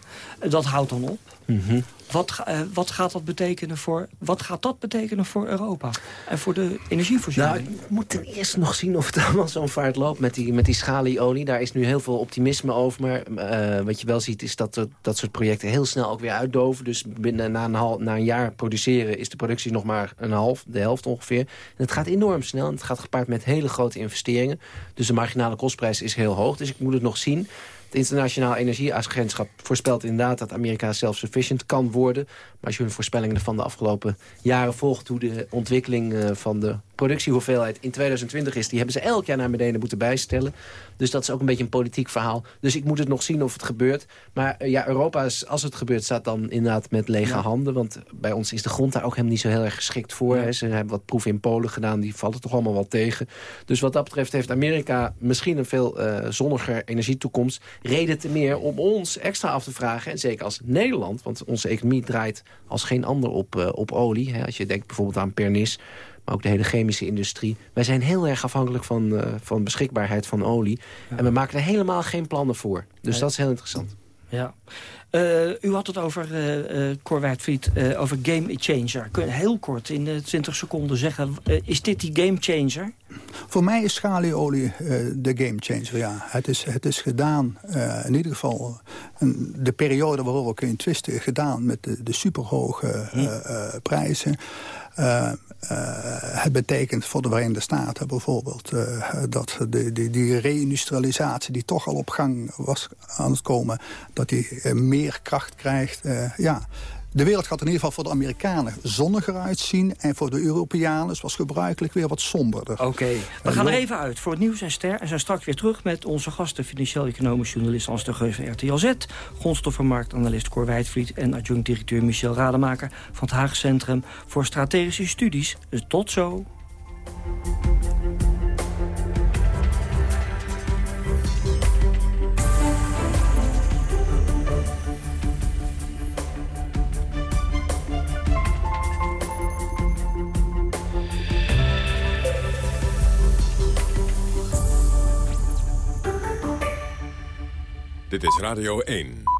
dat houdt dan op. Mm -hmm. Wat, uh, wat, gaat dat betekenen voor, wat gaat dat betekenen voor Europa? En voor de energievoorziening? Nou, we moeten eerst nog zien of het allemaal zo'n vaart loopt met die, met die schalieolie. Daar is nu heel veel optimisme over. Maar uh, wat je wel ziet is dat dat soort projecten heel snel ook weer uitdoven. Dus binnen, na, een half, na een jaar produceren is de productie nog maar een half, de helft ongeveer. En het gaat enorm snel en het gaat gepaard met hele grote investeringen. Dus de marginale kostprijs is heel hoog. Dus ik moet het nog zien. Het Internationaal Energieagentschap voorspelt inderdaad dat Amerika self-sufficient kan worden. Maar als je hun voorspellingen van de afgelopen jaren volgt... hoe de ontwikkeling eh, van de productiehoeveelheid in 2020 is... die hebben ze elk jaar naar beneden moeten bijstellen. Dus dat is ook een beetje een politiek verhaal. Dus ik moet het nog zien of het gebeurt. Maar uh, ja, Europa, is, als het gebeurt, staat dan inderdaad met lege ja. handen. Want bij ons is de grond daar ook helemaal niet zo heel erg geschikt voor. Ja. Ze hebben wat proeven in Polen gedaan, die vallen toch allemaal wel tegen. Dus wat dat betreft heeft Amerika misschien een veel uh, zonniger energietoekomst. Reden te meer om ons extra af te vragen. En zeker als Nederland, want onze economie draait als geen ander op, uh, op olie. Hè. Als je denkt bijvoorbeeld aan Pernis maar ook de hele chemische industrie. Wij zijn heel erg afhankelijk van, uh, van beschikbaarheid van olie. Ja. En we maken er helemaal geen plannen voor. Dus nee. dat is heel interessant. Ja. Uh, u had het over, uh, uh, Cor Wijdvliet, over game changer. Kun je heel kort in 20 seconden zeggen, is dit die game changer? Voor mij is schalieolie uh, de gamechanger, ja. Het is, het is gedaan, uh, in ieder geval een, de periode waarover we kunnen twisten... gedaan met de, de superhoge uh, prijzen. het betekent voor de Verenigde Staten bijvoorbeeld... dat de, die, die reindustrialisatie die toch al op gang was aan het komen... dat die meer kracht krijgt. ja, de wereld gaat in ieder geval voor de Amerikanen zonniger uitzien... en voor de Europeanen, zoals gebruikelijk, weer wat somberder. Oké, we gaan er even uit voor het nieuws en ster... en zijn straks weer terug met onze gasten... financieel-economisch journalist Hans de Geus van RTL Z... grondstoffenmarktanalist Cor Wijdvliet... en adjunct-directeur Michel Rademaker... van het Haag Centrum voor Strategische Studies. Dus tot zo. Dit is Radio 1.